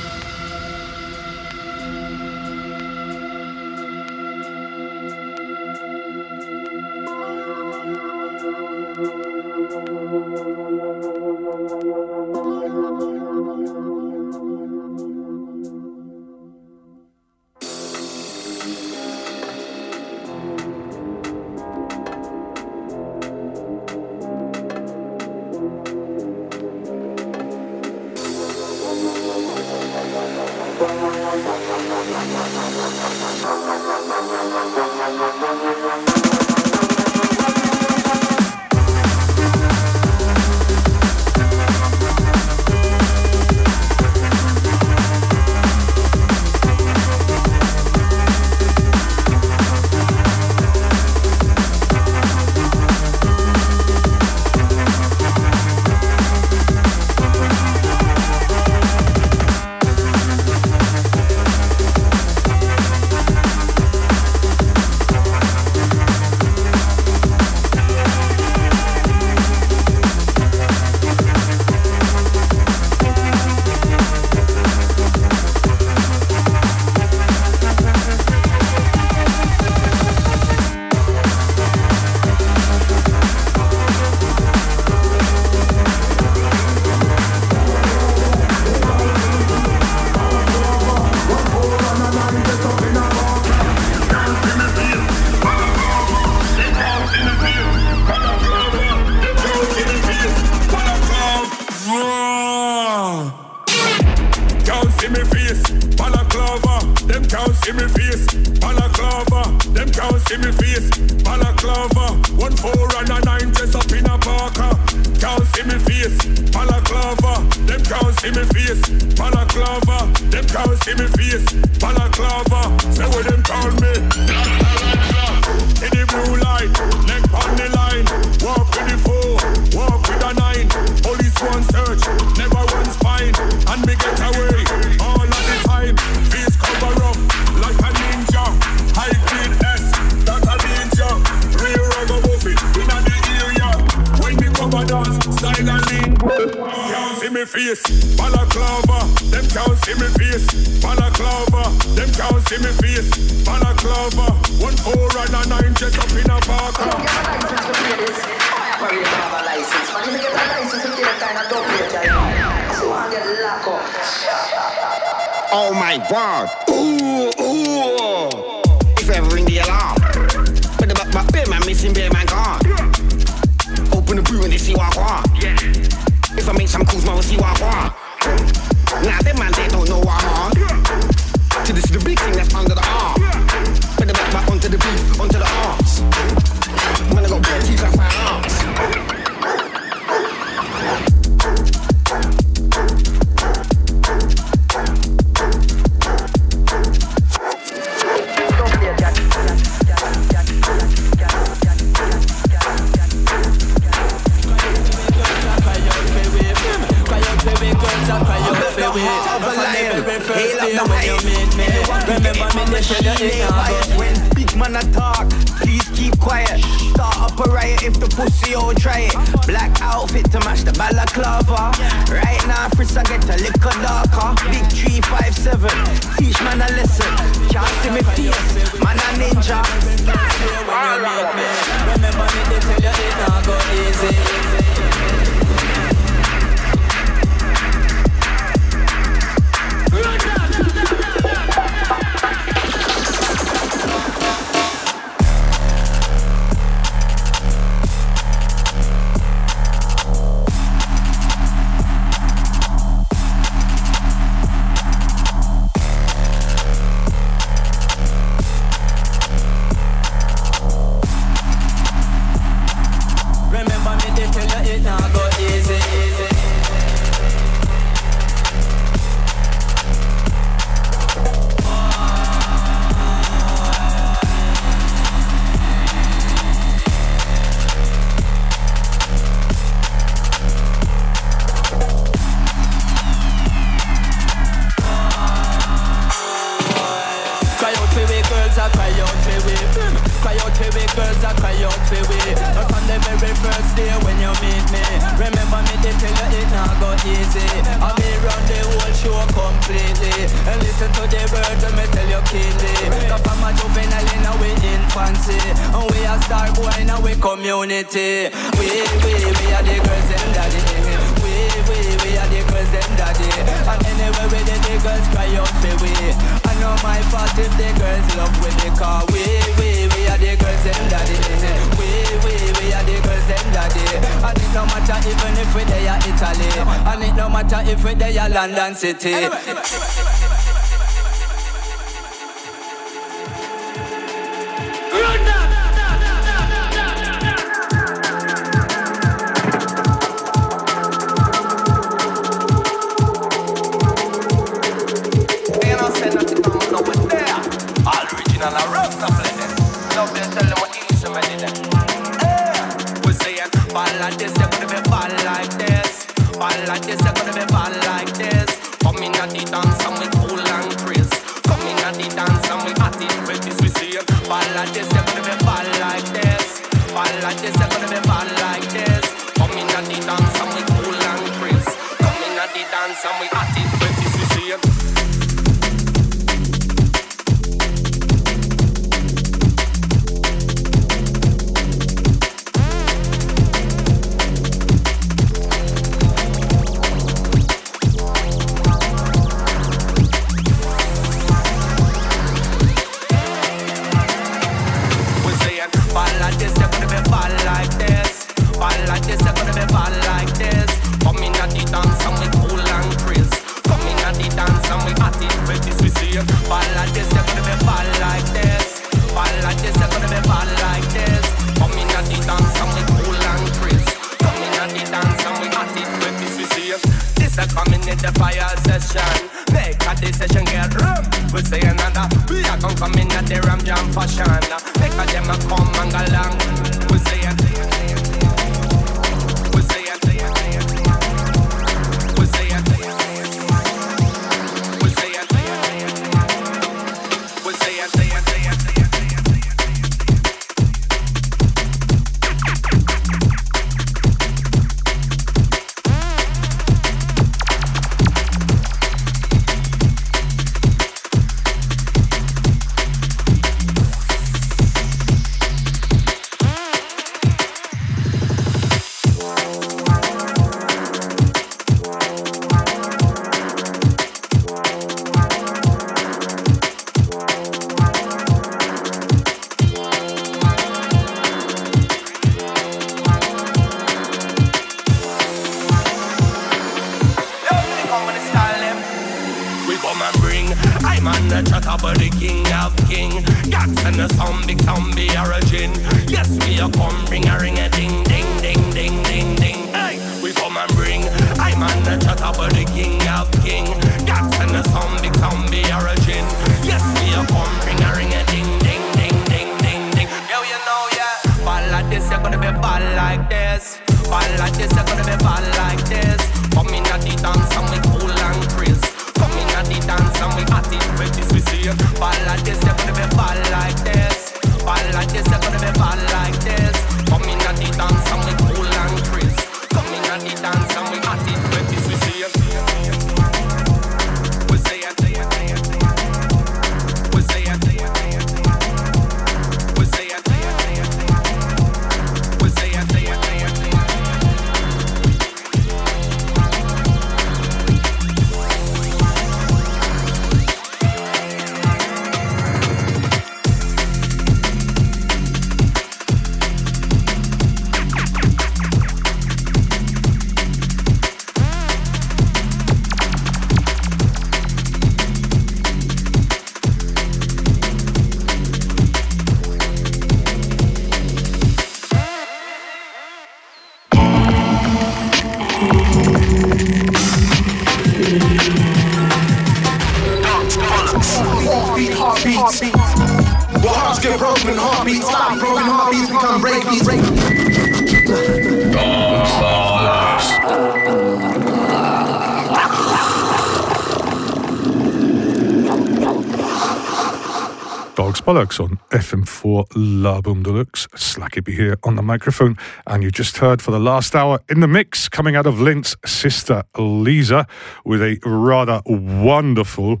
FM4 La Boom Deluxe. Slack Hippy here on the microphone. And you just heard for the last hour in the mix coming out of Linz Sista Lisa with a rather wonderful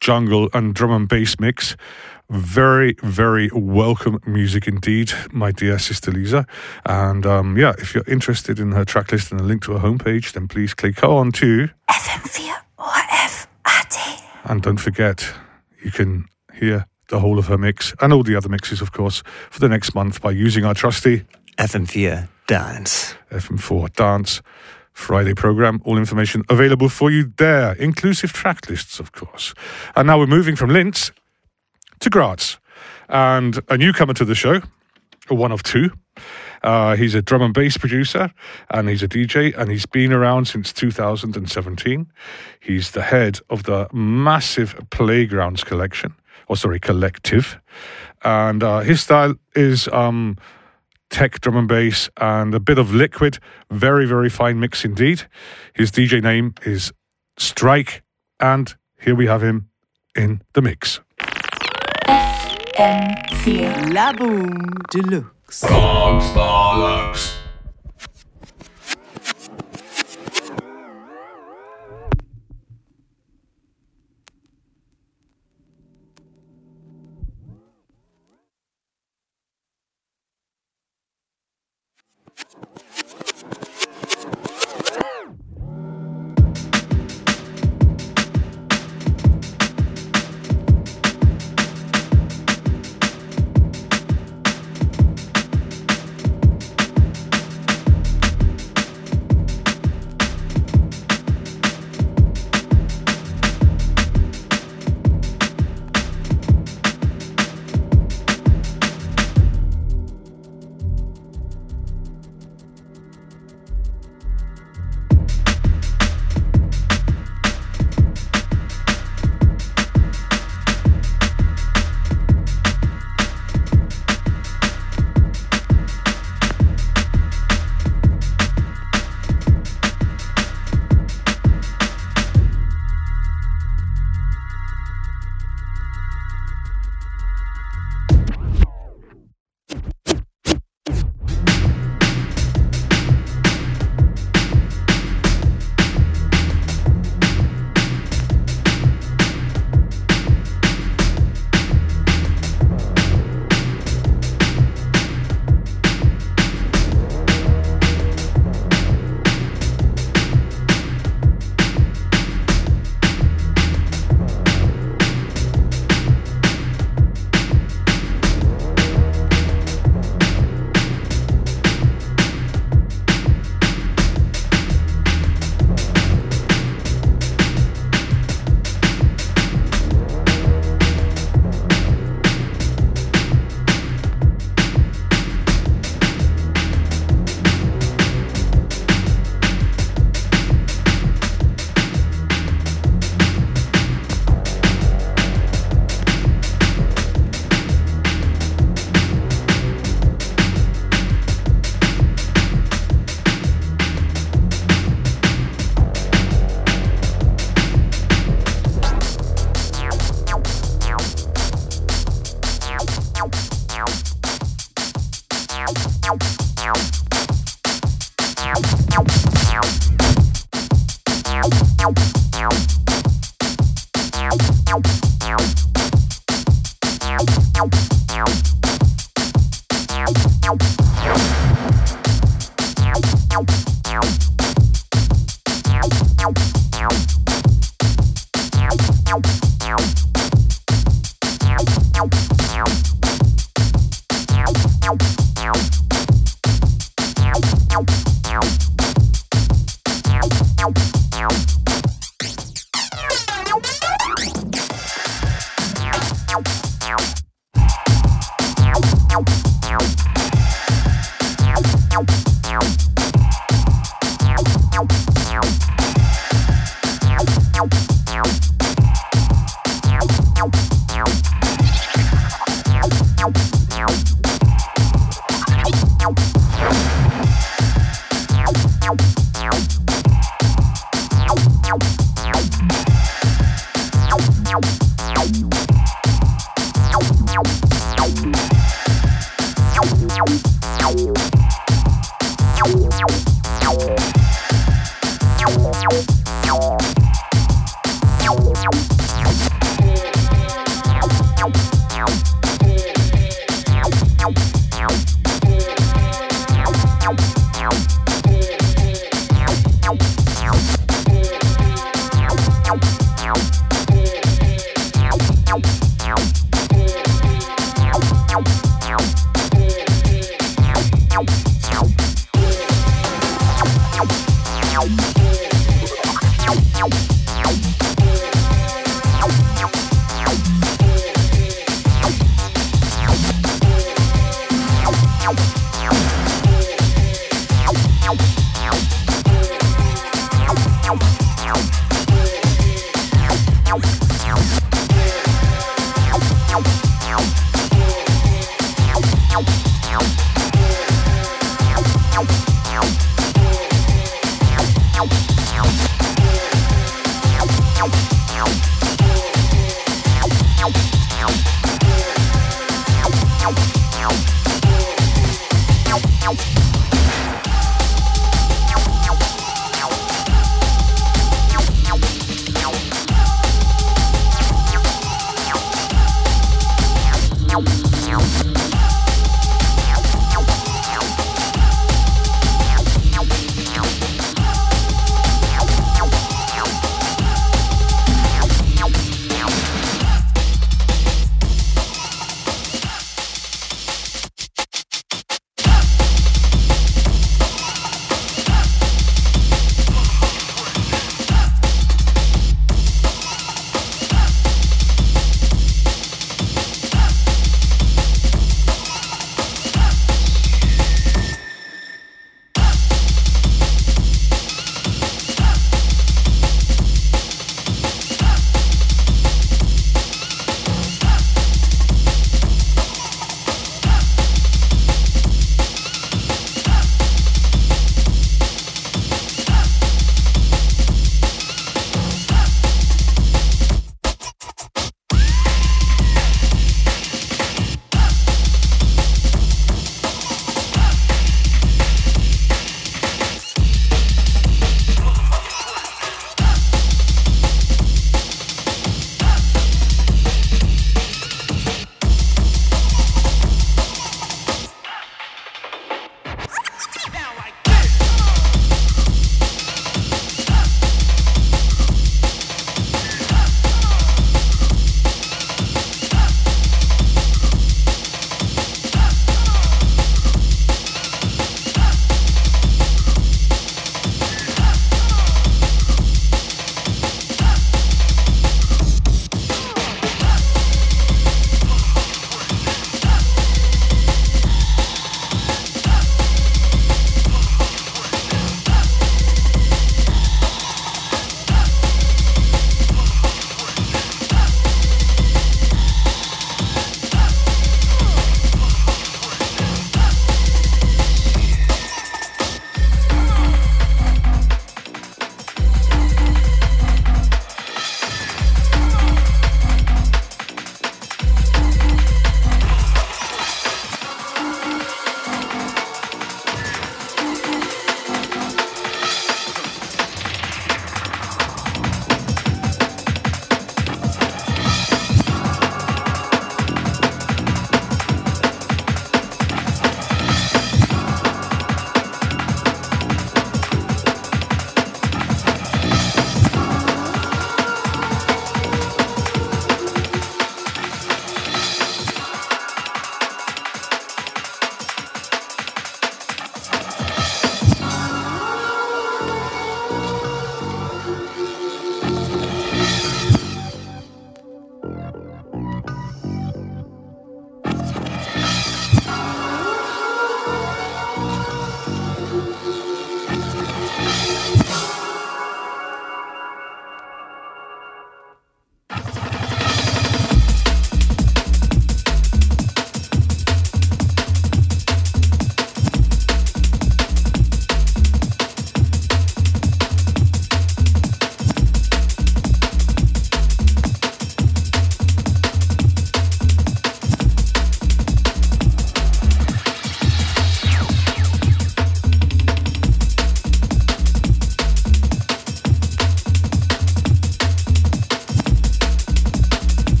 jungle and drum and bass mix. Very, very welcome music indeed, my dear Sista Lisa. And um, yeah, if you're interested in her track list and a link to her homepage, then please click on to FM4 ORF AT. And don't forget, you can hear the whole of her mix and all the other mixes, of course, for the next month by using our trusty FM4 Dance. FM4 Dance Friday program. All information available for you there, inclusive track lists, of course. And now we're moving from Linz to Graz. And a newcomer to the show, one of two. Uh, he's a drum and bass producer and he's a DJ and he's been around since 2017. He's the head of the massive Playgrounds collection, or sorry, collective. And uh, his style is um, tech drum and bass and a bit of liquid. Very, very fine mix indeed. His DJ name is Stryke. And here we have him in the mix. FM4 La Boom Deluxe. Dogs Bollocks.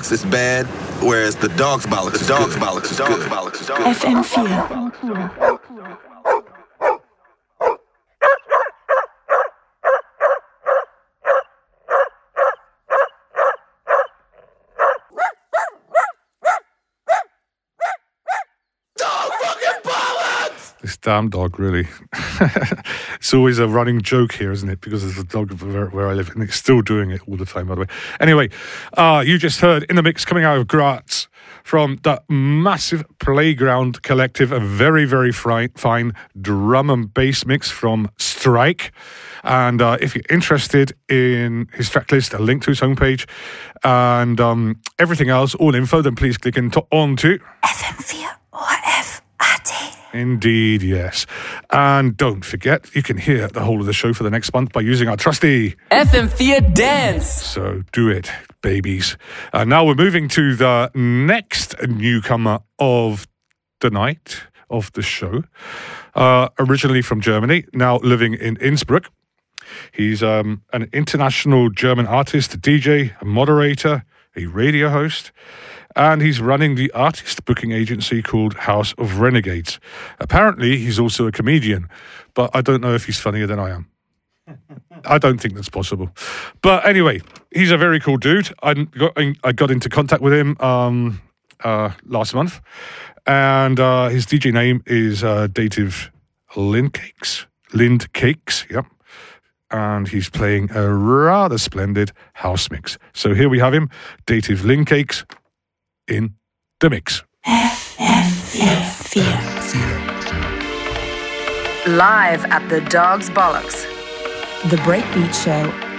bollocks is bad, whereas the dog's bollocks, the dog's good. bollocks, dog's bollocks. FM4. This damn dog, really. [laughs] it's always a running joke here, isn't it? Because there's a dog where, where I live, and it's still doing it all the time, by the way. Anyway, uh, you just heard in the mix coming out of Graz from the massive Playground Collective, a very, very fri- fine drum and bass mix from Stryke. And uh, if you're interested in his track list, a link to his homepage, and um, everything else, all info, then please click into, on to FM4 ORF AT. Indeed, yes. And don't forget, you can hear the whole of the show for the next month by using our trusty FM4 Dance. So do it, babies. And now we're moving to the next newcomer of the night, of the show. Uh, originally from Germany, now living in Innsbruck. He's um, an international German artist, a DJ, a moderator, a radio host, and he's running the artist booking agency called House of Renegades. Apparently, he's also a comedian, but I don't know if he's funnier than I am. I don't think that's possible. But anyway, he's a very cool dude. I got, I got into contact with him um, uh, last month, and uh, his DJ name is uh, Dative Lind Cakes. Lindkeks, yep. And he's playing a rather splendid house mix. So here we have him, Dativ Lindkeks, in the mix. Live at the Dog's Bollocks. The Breakbeat Show.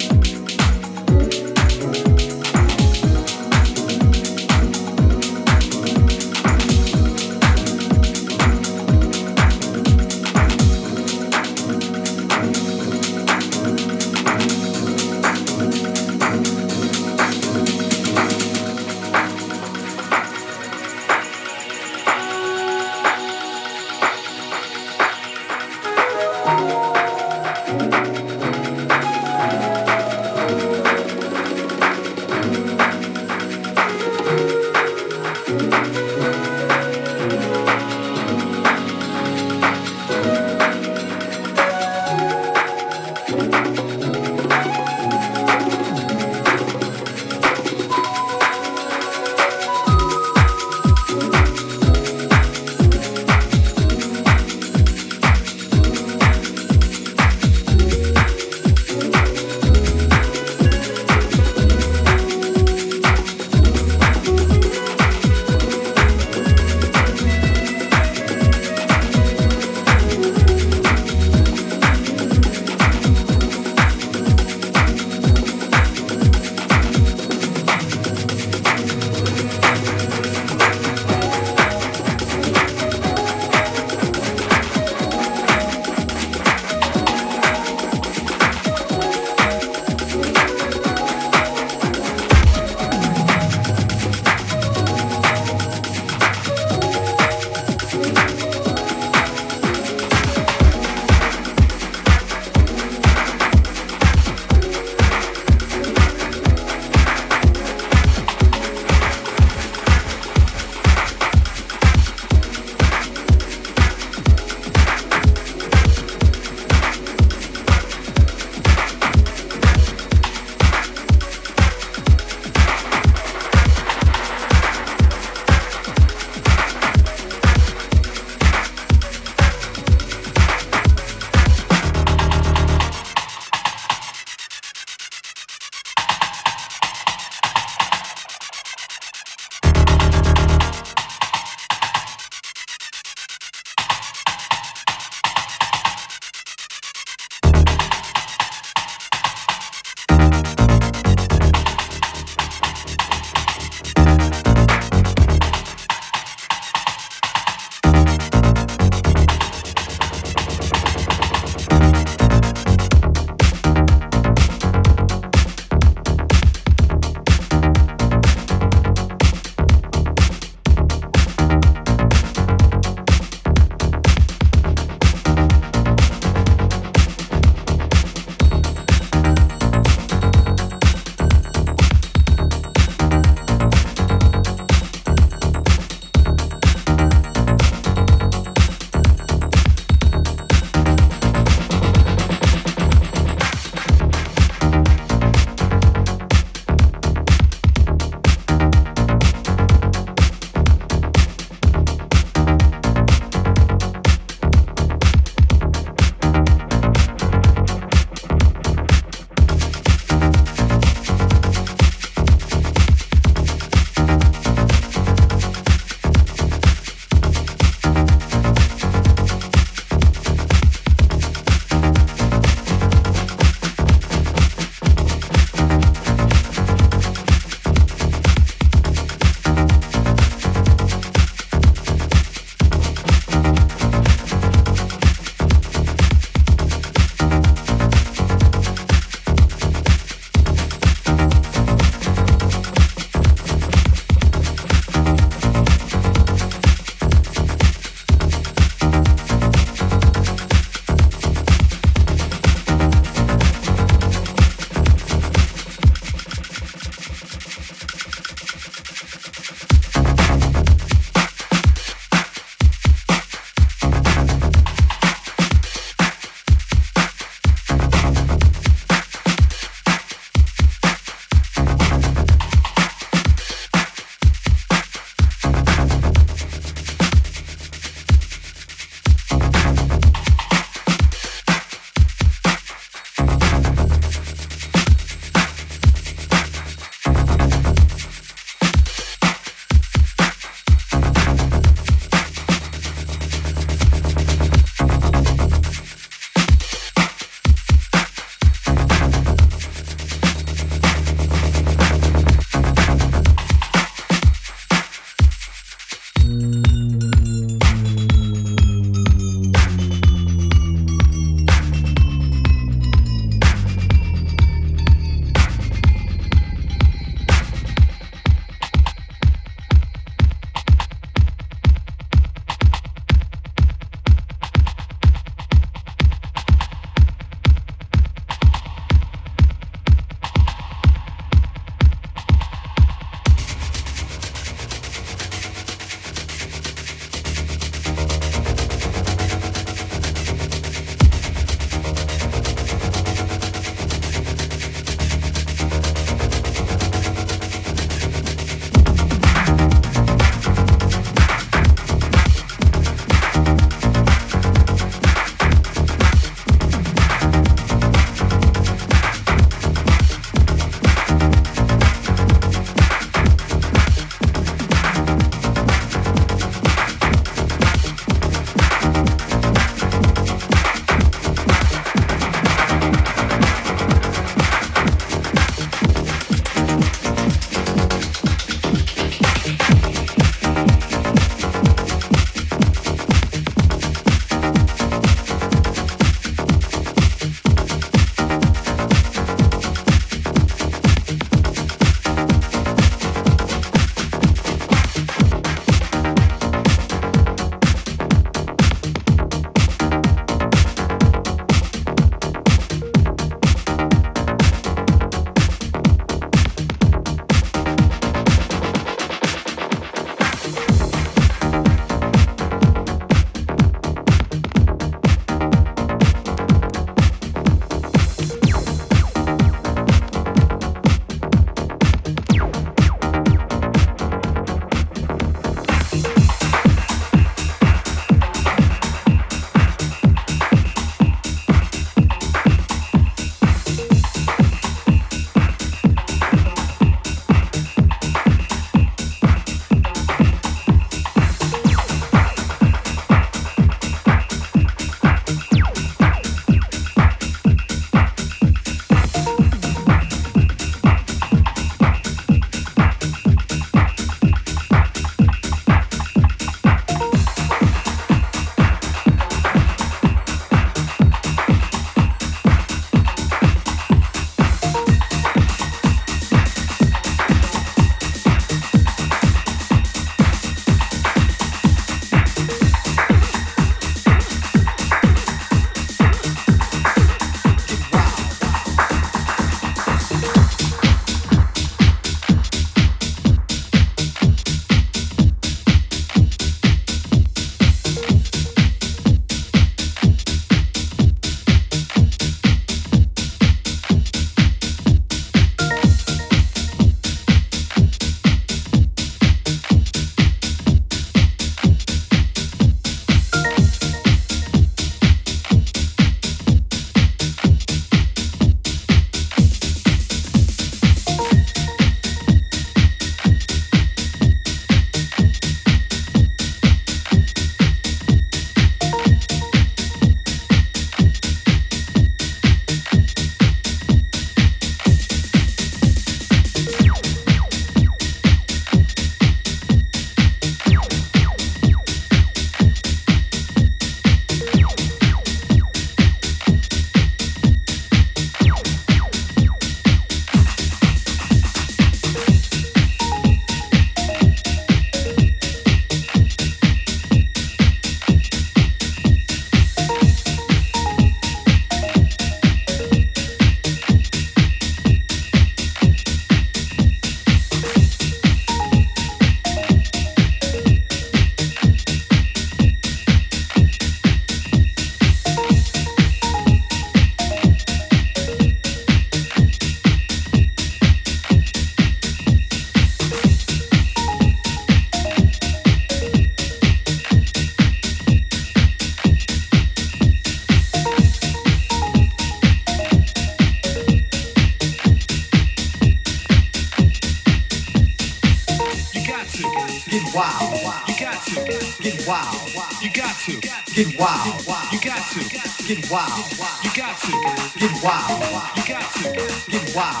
Get wild. You got to get wild. You got to get wild. You got to get wild.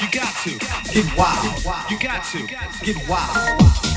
You got to get wild. You got to get wild.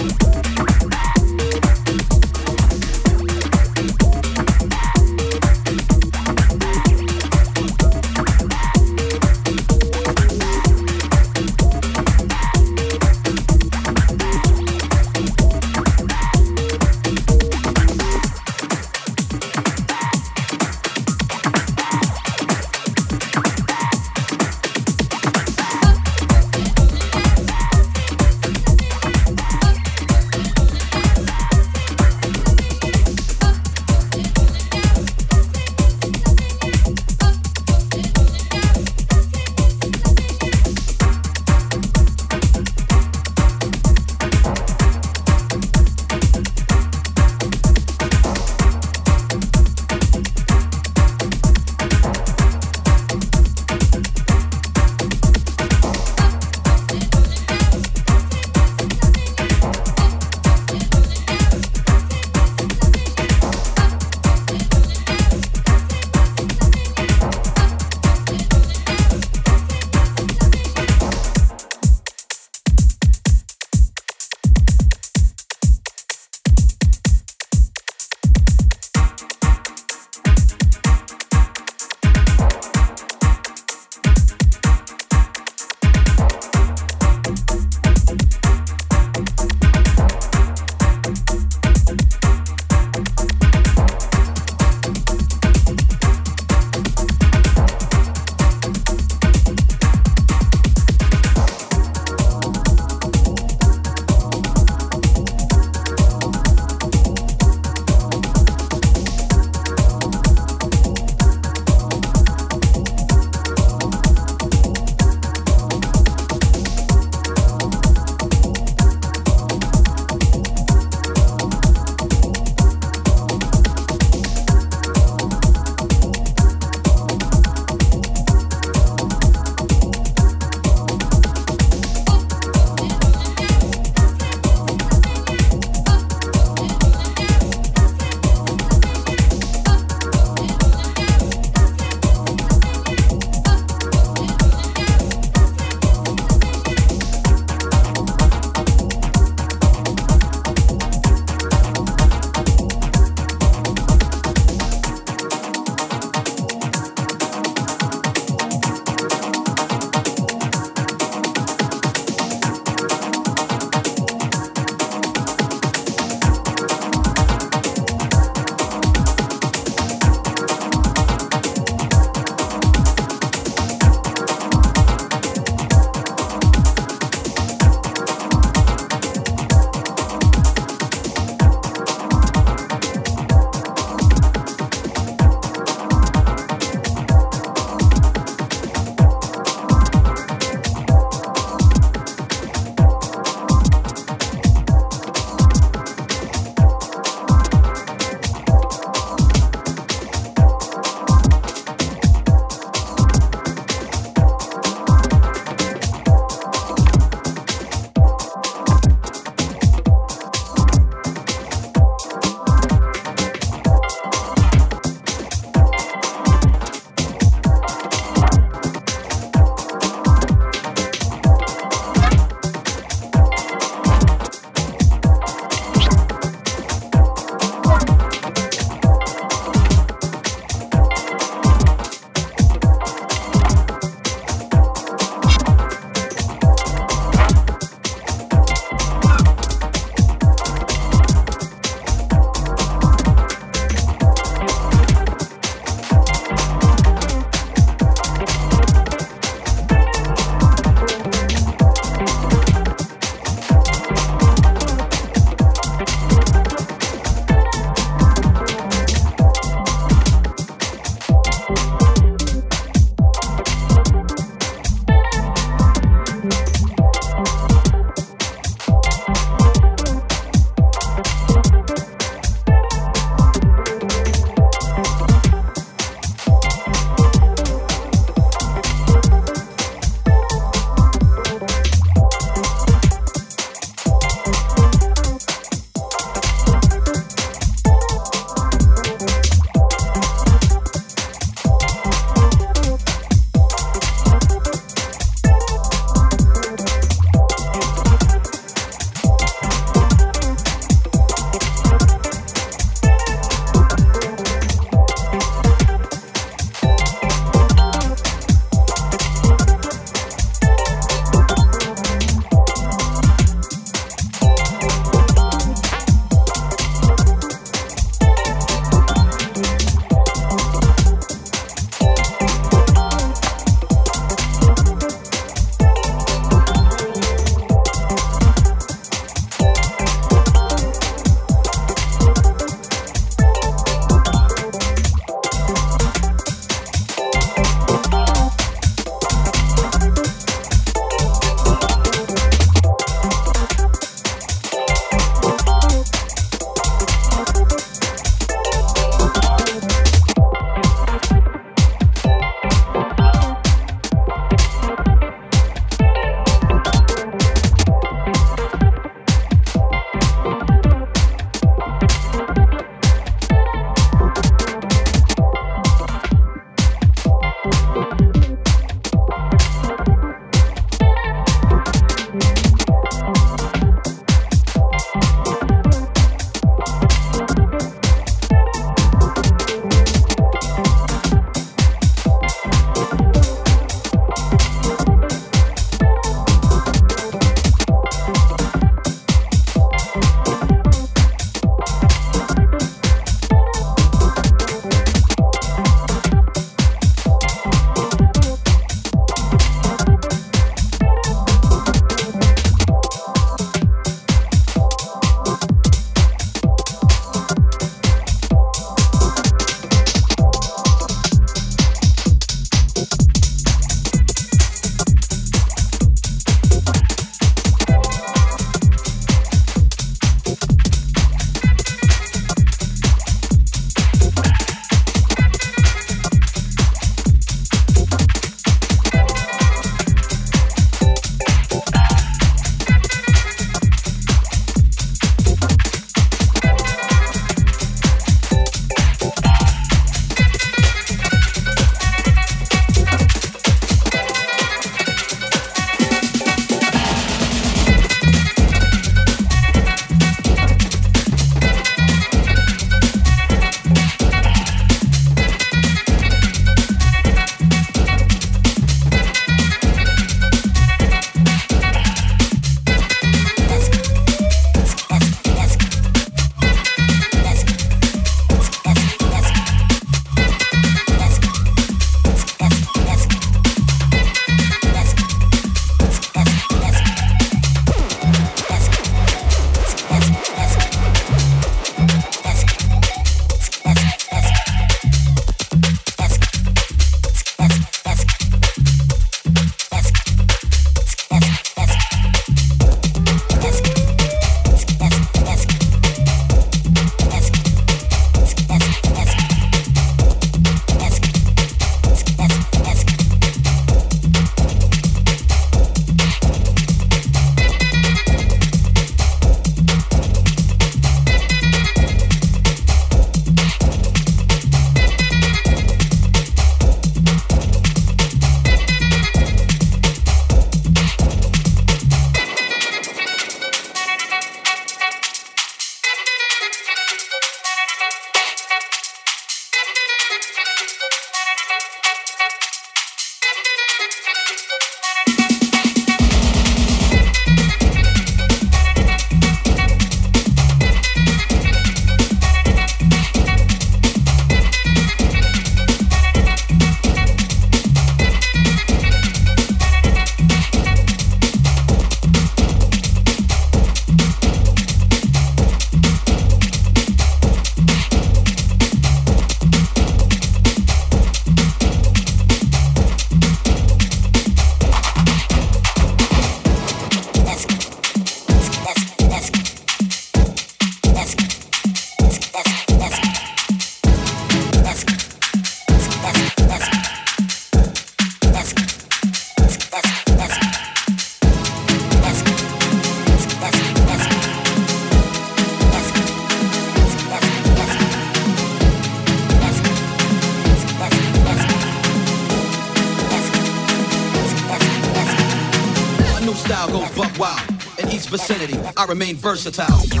Remain versatile.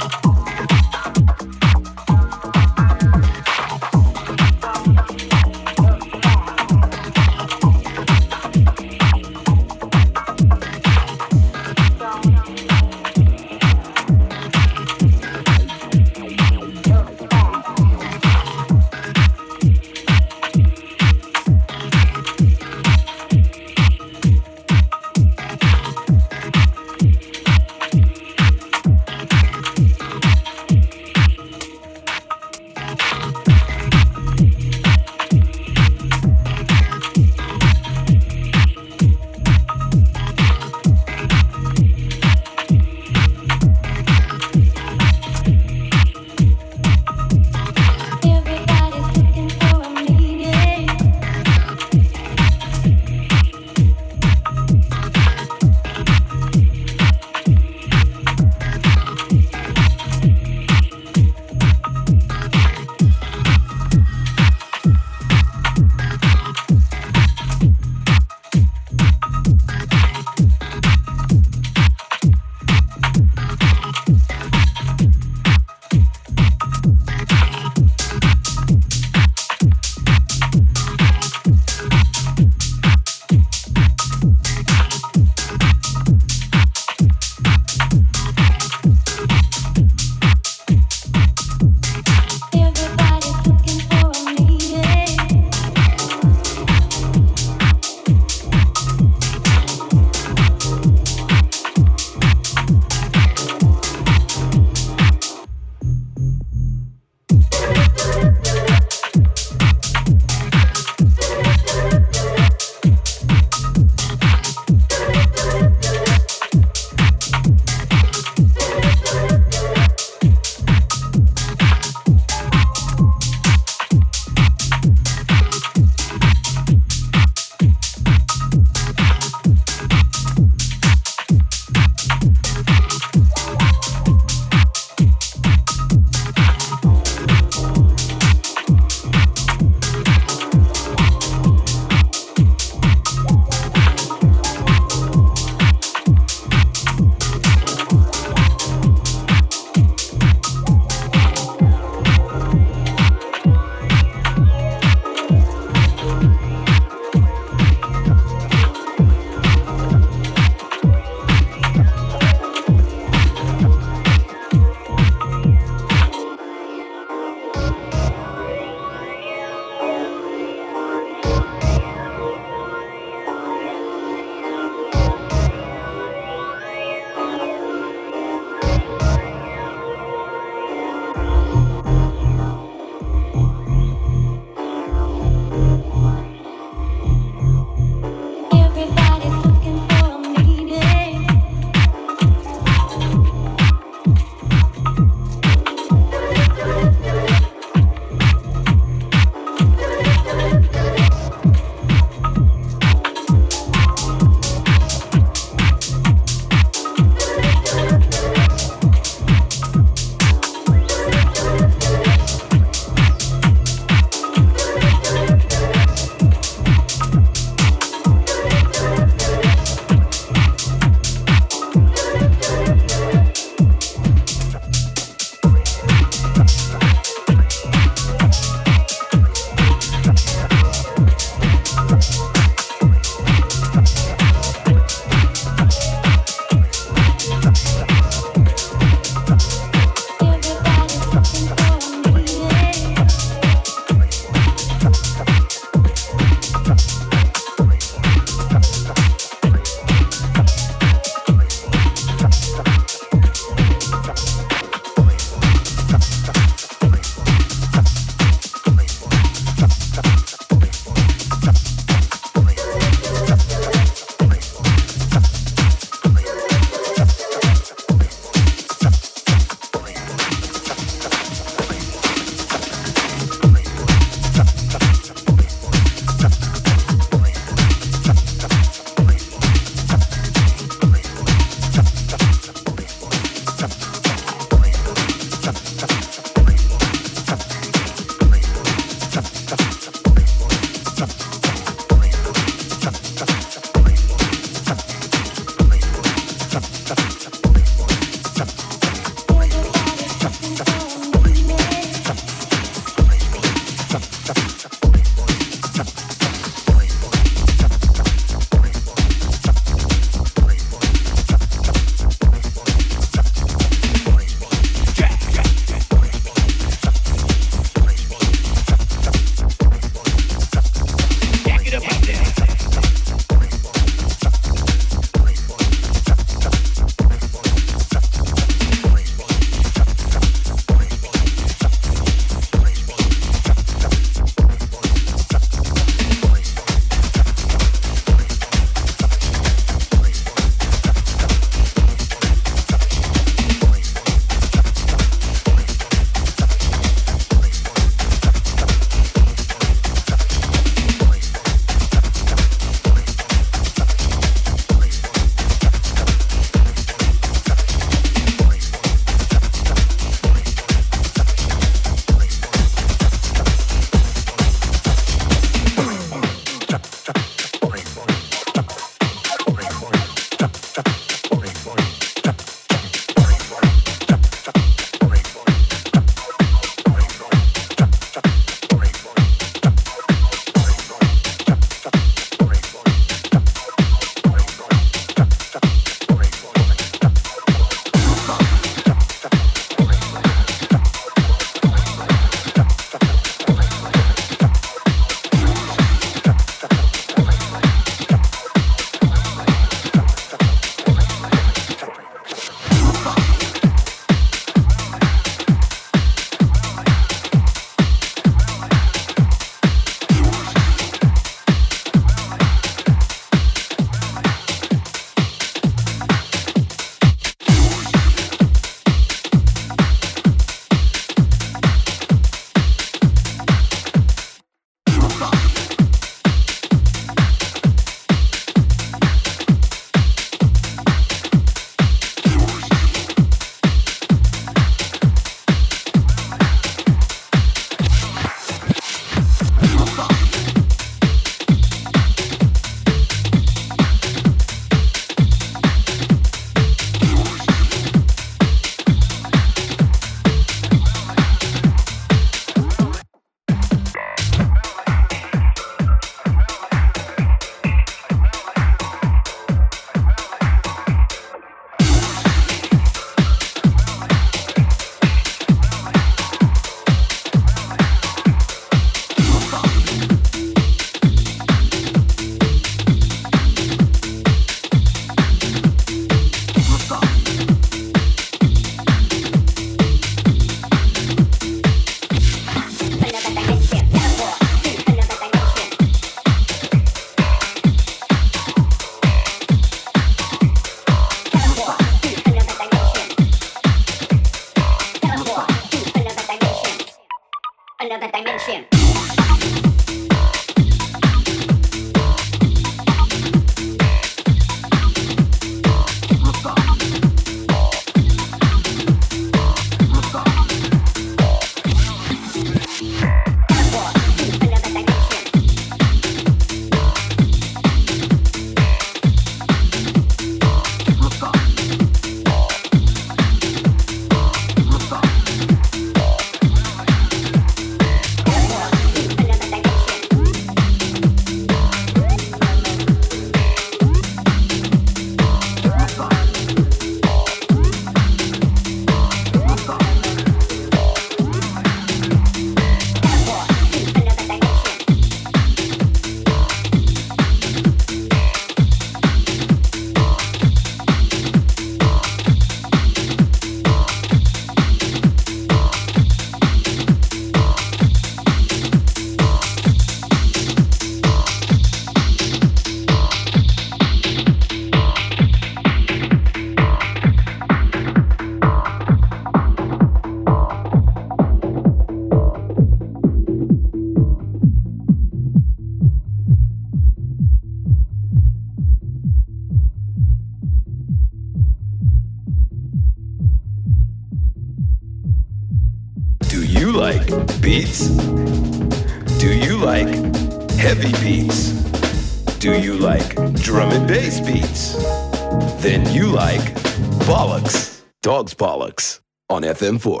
Dogs bollocks on FM4.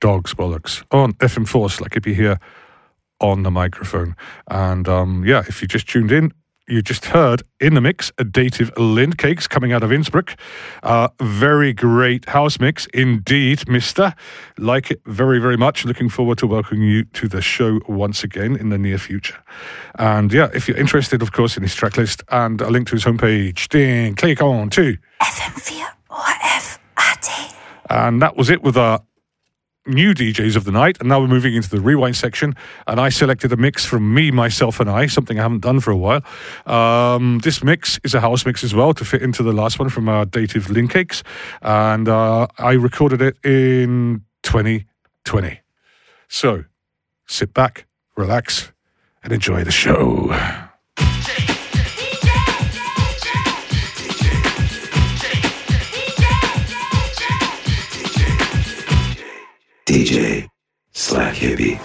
Dogs bollocks on FM4 Slack if you hear on the microphone. And um, yeah, if you just tuned in, you just heard in the mix a Dativ Lindkeks coming out of Innsbruck. Uh, very great house mix indeed, mister. Like it very, very much. Looking forward to welcoming you to the show once again in the near future. And yeah, if you're interested, of course, in his track list and a link to his homepage, then click on to FM4 or FRT. And that was it with our new DJs of the night. And now we're moving into the rewind section. And I selected a mix from me, myself, and I, something I haven't done for a while. Um, this mix is a house mix as well to fit into the last one from our Dativ Lindkeks. And uh, I recorded it in 2020. So sit back, relax, and enjoy the show. DJ Slack Hippy.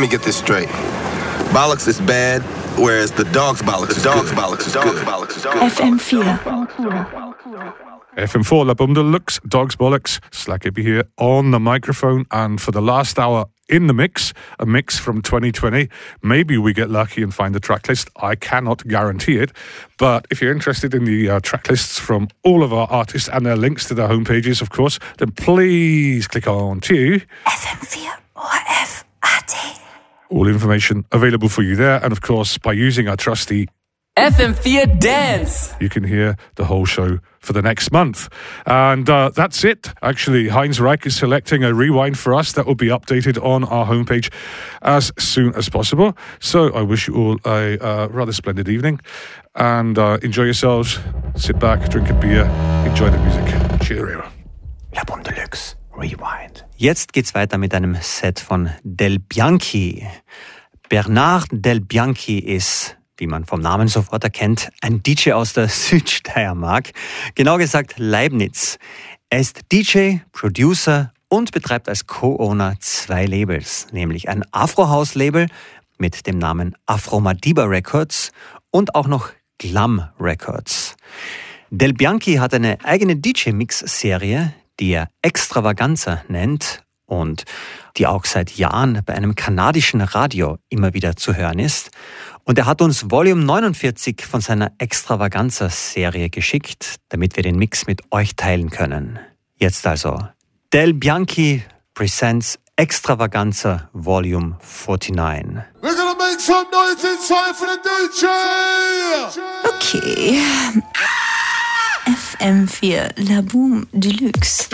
Let me get this straight. Bollocks is bad, whereas the dog's bollocks is dog's bollocks is dog's bollocks is good. FM4. FM4 La Boum De Luxe, Dogs Bollocks, Slack Hippy here on the microphone. And for the last hour in the mix, a mix from 2020, maybe we get lucky and find the track list. I cannot guarantee it. But if you're interested in the uh, track lists from all of our artists and their links to their homepages, of course, then please click on to FM4 or FAT. All information available for you there. And of course, by using our trusty FM4 Dance. you can hear the whole show for the next month. And uh, that's it. Actually, Heinz Reich is selecting a rewind for us that will be updated on our homepage as soon as possible. So I wish you all a uh, rather splendid evening and uh, enjoy yourselves. Sit back, drink a beer, enjoy the music. Cheerio. La Boum De Luxe Rewind. Jetzt geht's weiter mit einem Set von Del Bianchi. Bernard Del Bianchi ist, wie man vom Namen sofort erkennt, ein DJ aus der [laughs] Südsteiermark, genau gesagt Leibniz. Er ist DJ, Producer und betreibt als Co-Owner zwei Labels, nämlich ein Afro-House-Label mit dem Namen Afro Madiba Records und auch noch Glam Records. Del Bianchi hat eine eigene DJ-Mix-Serie, die er Extravaganza nennt und die auch seit Jahren bei einem kanadischen Radio immer wieder zu hören ist. Und er hat uns Volume 49 von seiner Extravaganza-Serie geschickt, damit wir den Mix mit euch teilen können. Jetzt also Del Bianchi presents Extravaganza Volume 49. We're gonna make some noise inside for the DJ! Okay. FM4 La Boom Deluxe.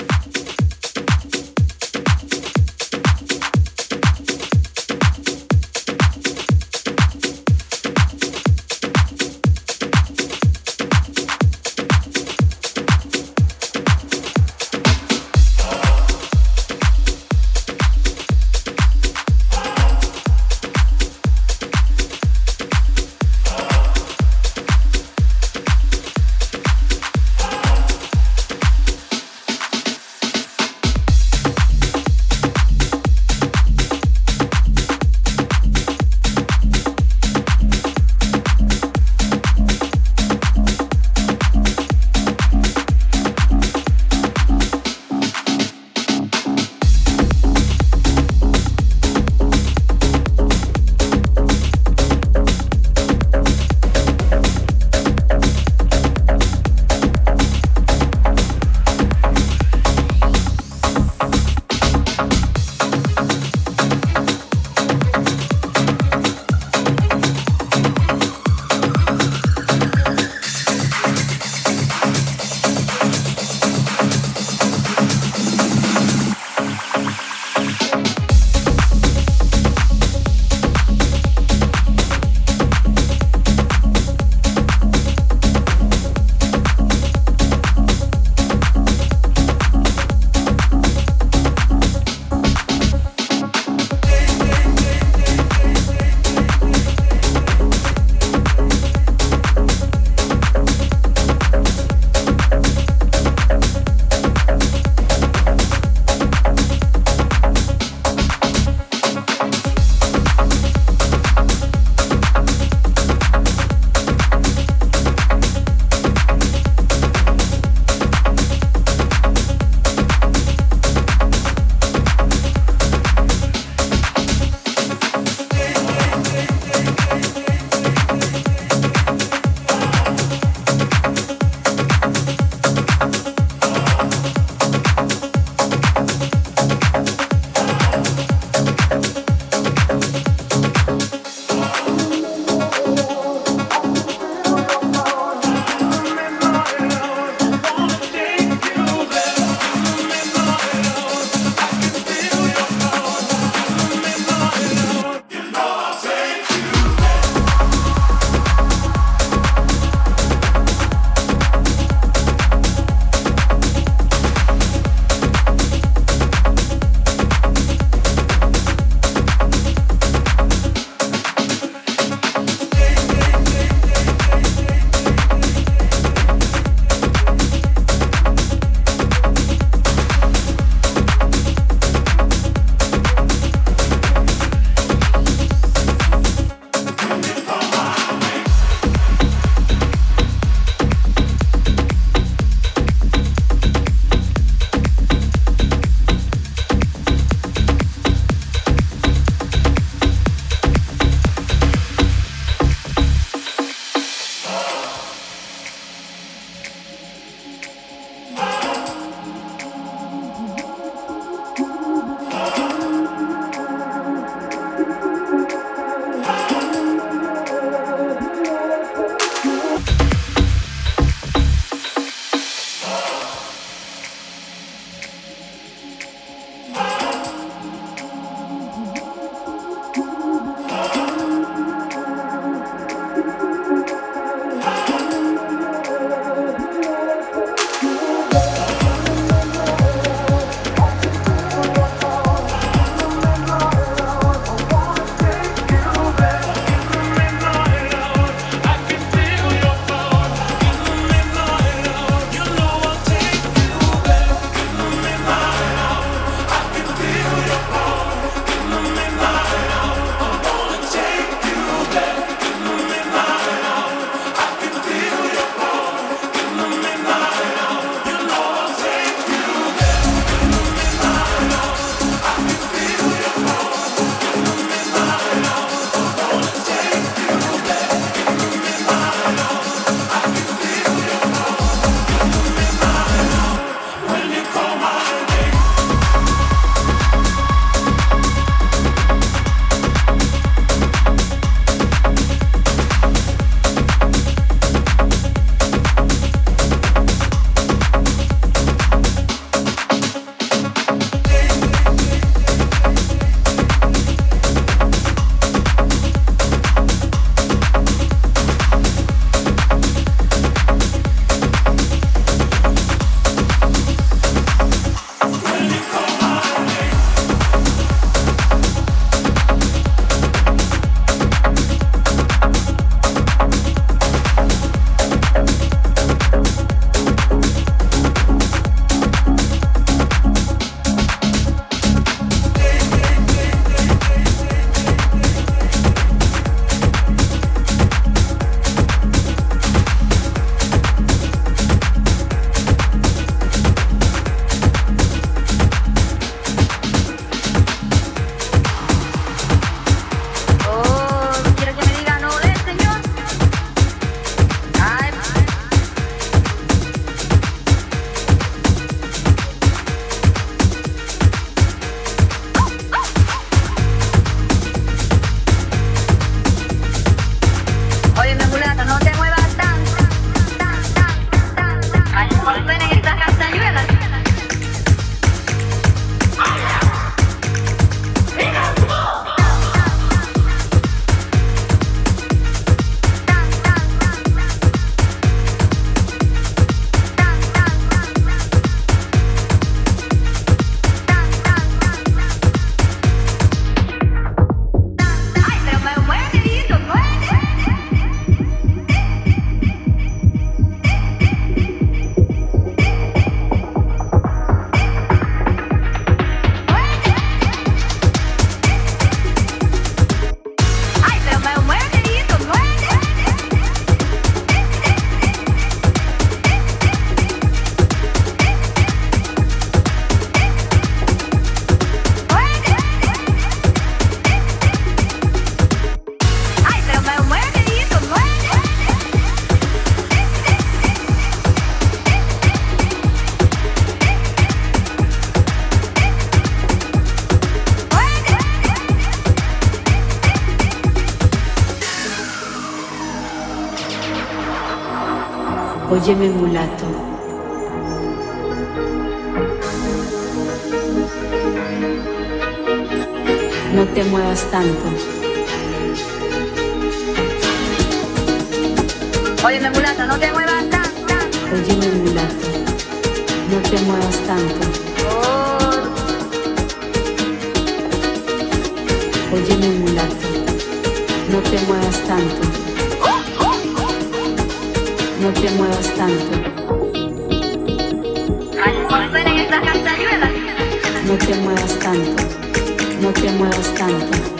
Óyeme mulato. No te muevas tanto. Óyeme mulato, no te muevas tanto. Óyeme mulato. No te muevas tanto. Óyeme mulato. No te muevas tanto. No te muevas tanto. No te muevas tanto. No te muevas tanto.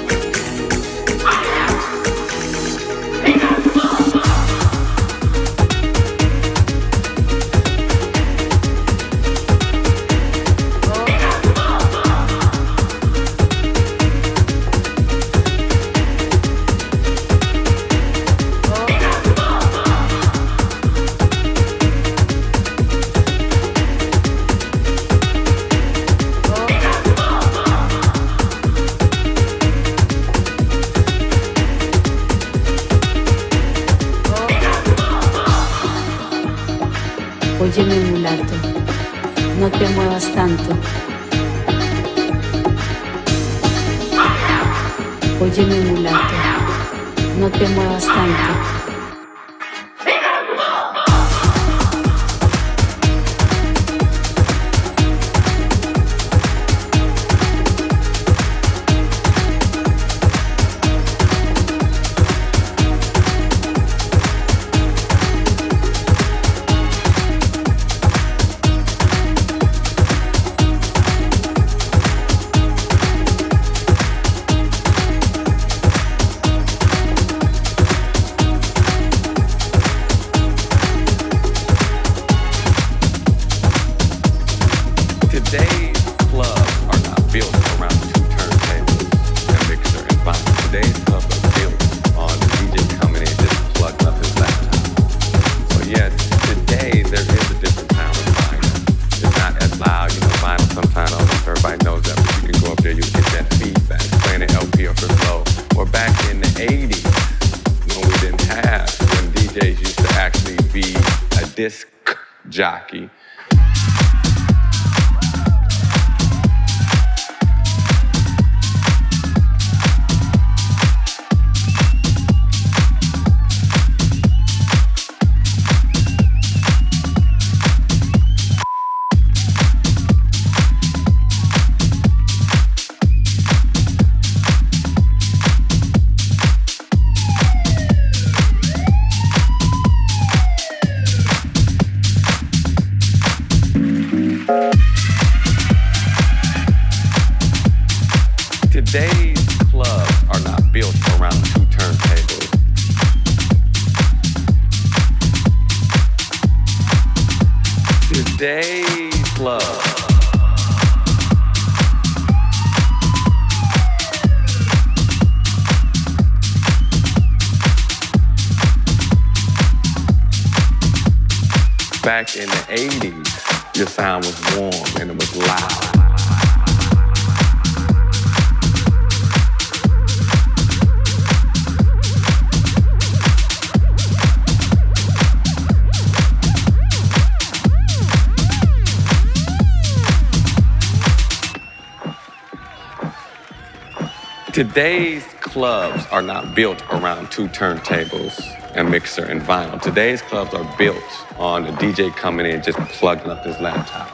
Today's clubs are not built around two turntables, a mixer, and vinyl. Today's clubs are built on a DJ coming in just plugging up his laptop.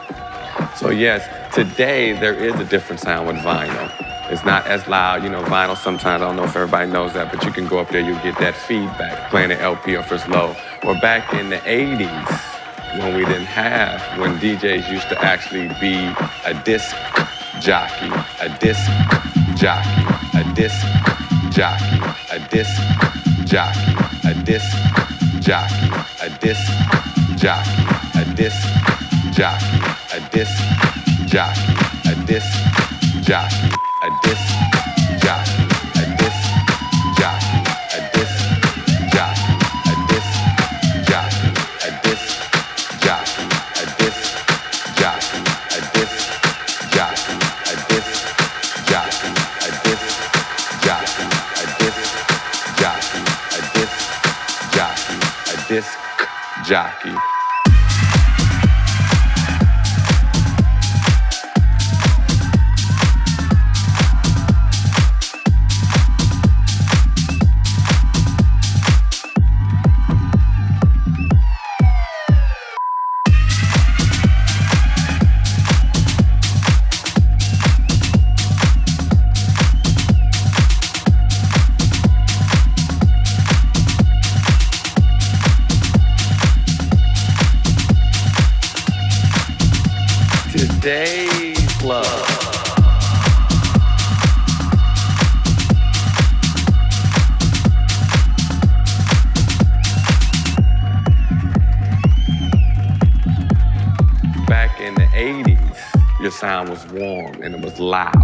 So yes, today there is a different sound with vinyl. It's not as loud, you know, vinyl sometimes, I don't know if everybody knows that, but you can go up there, you get that feedback, playing an LP or if it's low. Or back in the 80s, when we didn't have, when DJs used to actually be a disc jockey, a disc jockey, a disc jockey, a disc jockey, a disc jockey, a disc jockey, a disc jockey, a disc jockey, a disc jockey, warm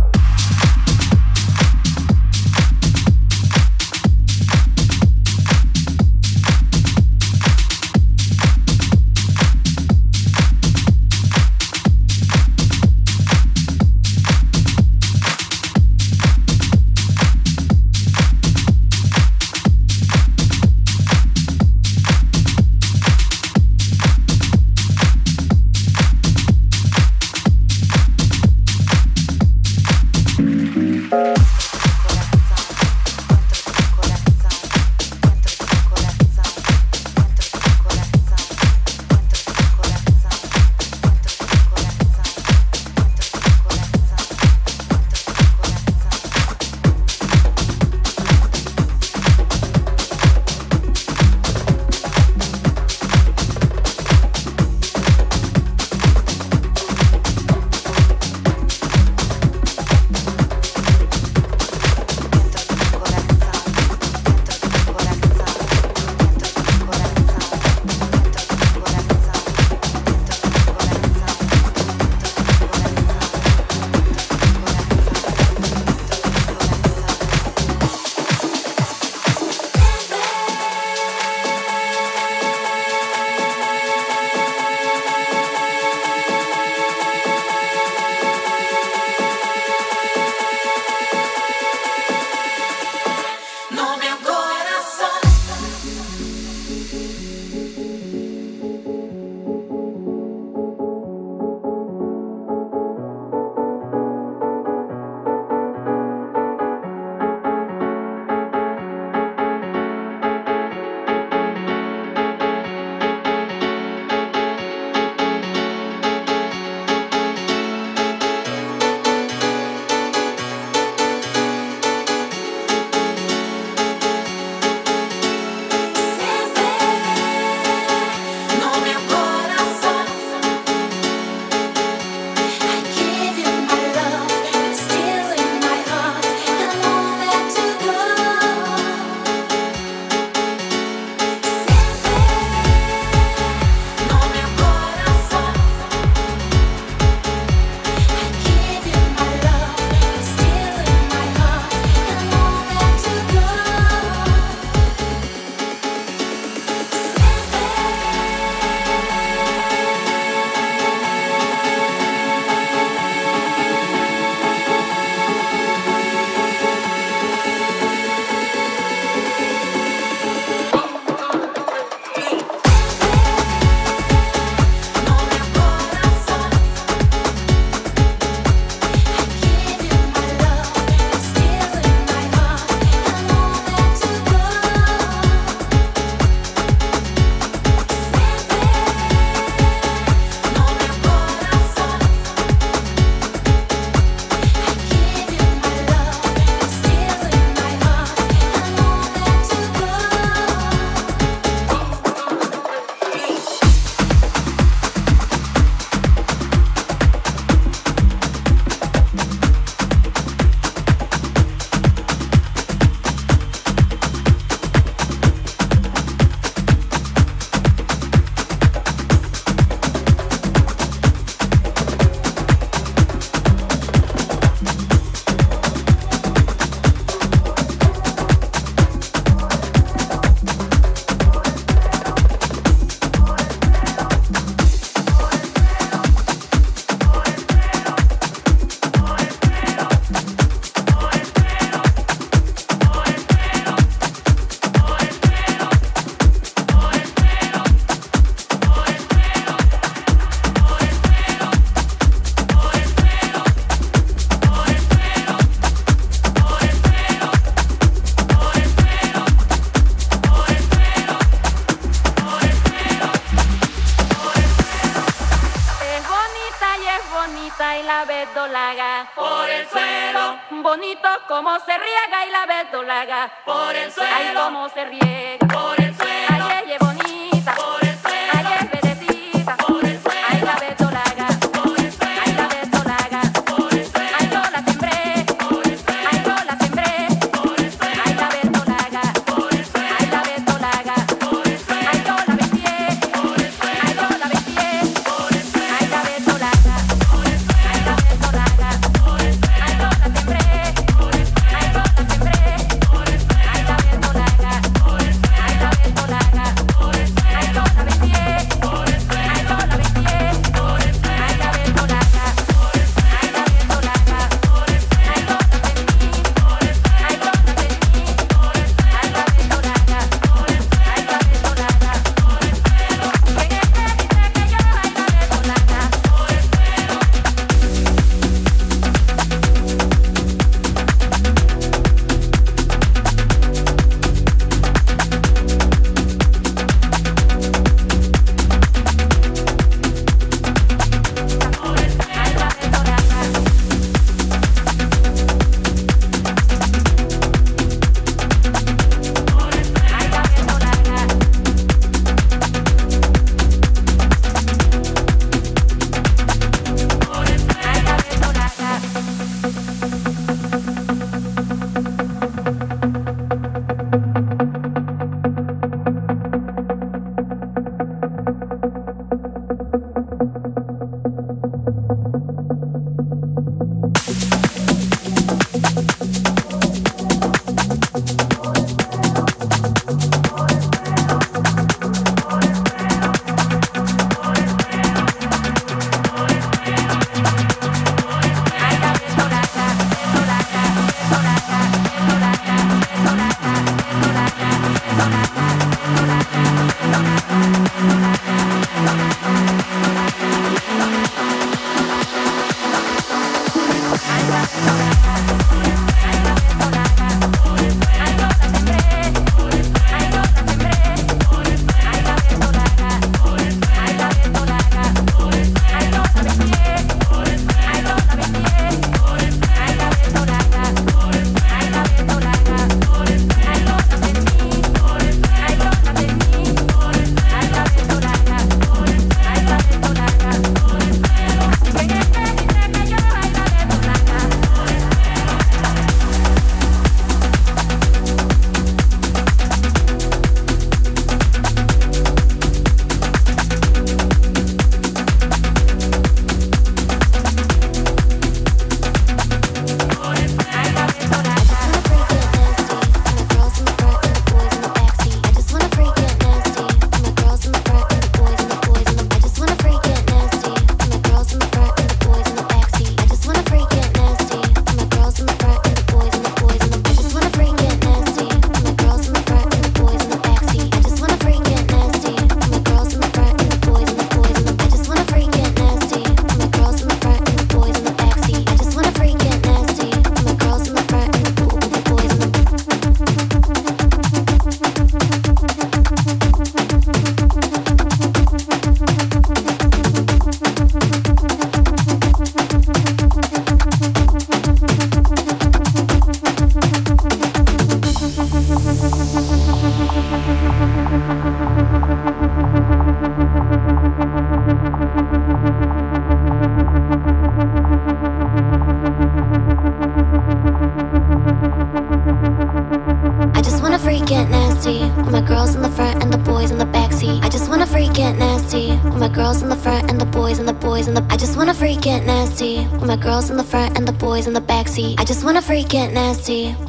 get nasty.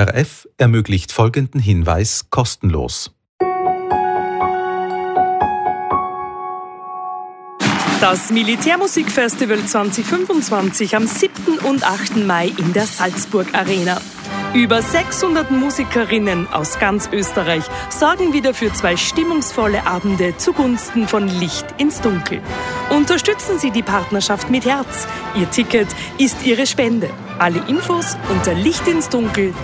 ORF ermöglicht folgenden Hinweis kostenlos. Das Militärmusikfestival 2025 am 7. und 8. Mai in der Salzburg Arena. Über 600 Musikerinnen aus ganz Österreich sorgen wieder für zwei stimmungsvolle Abende zugunsten von Licht ins Dunkel. Unterstützen Sie die Partnerschaft mit Herz. Ihr Ticket ist Ihre Spende. Alle Infos unter Licht ins Dunkel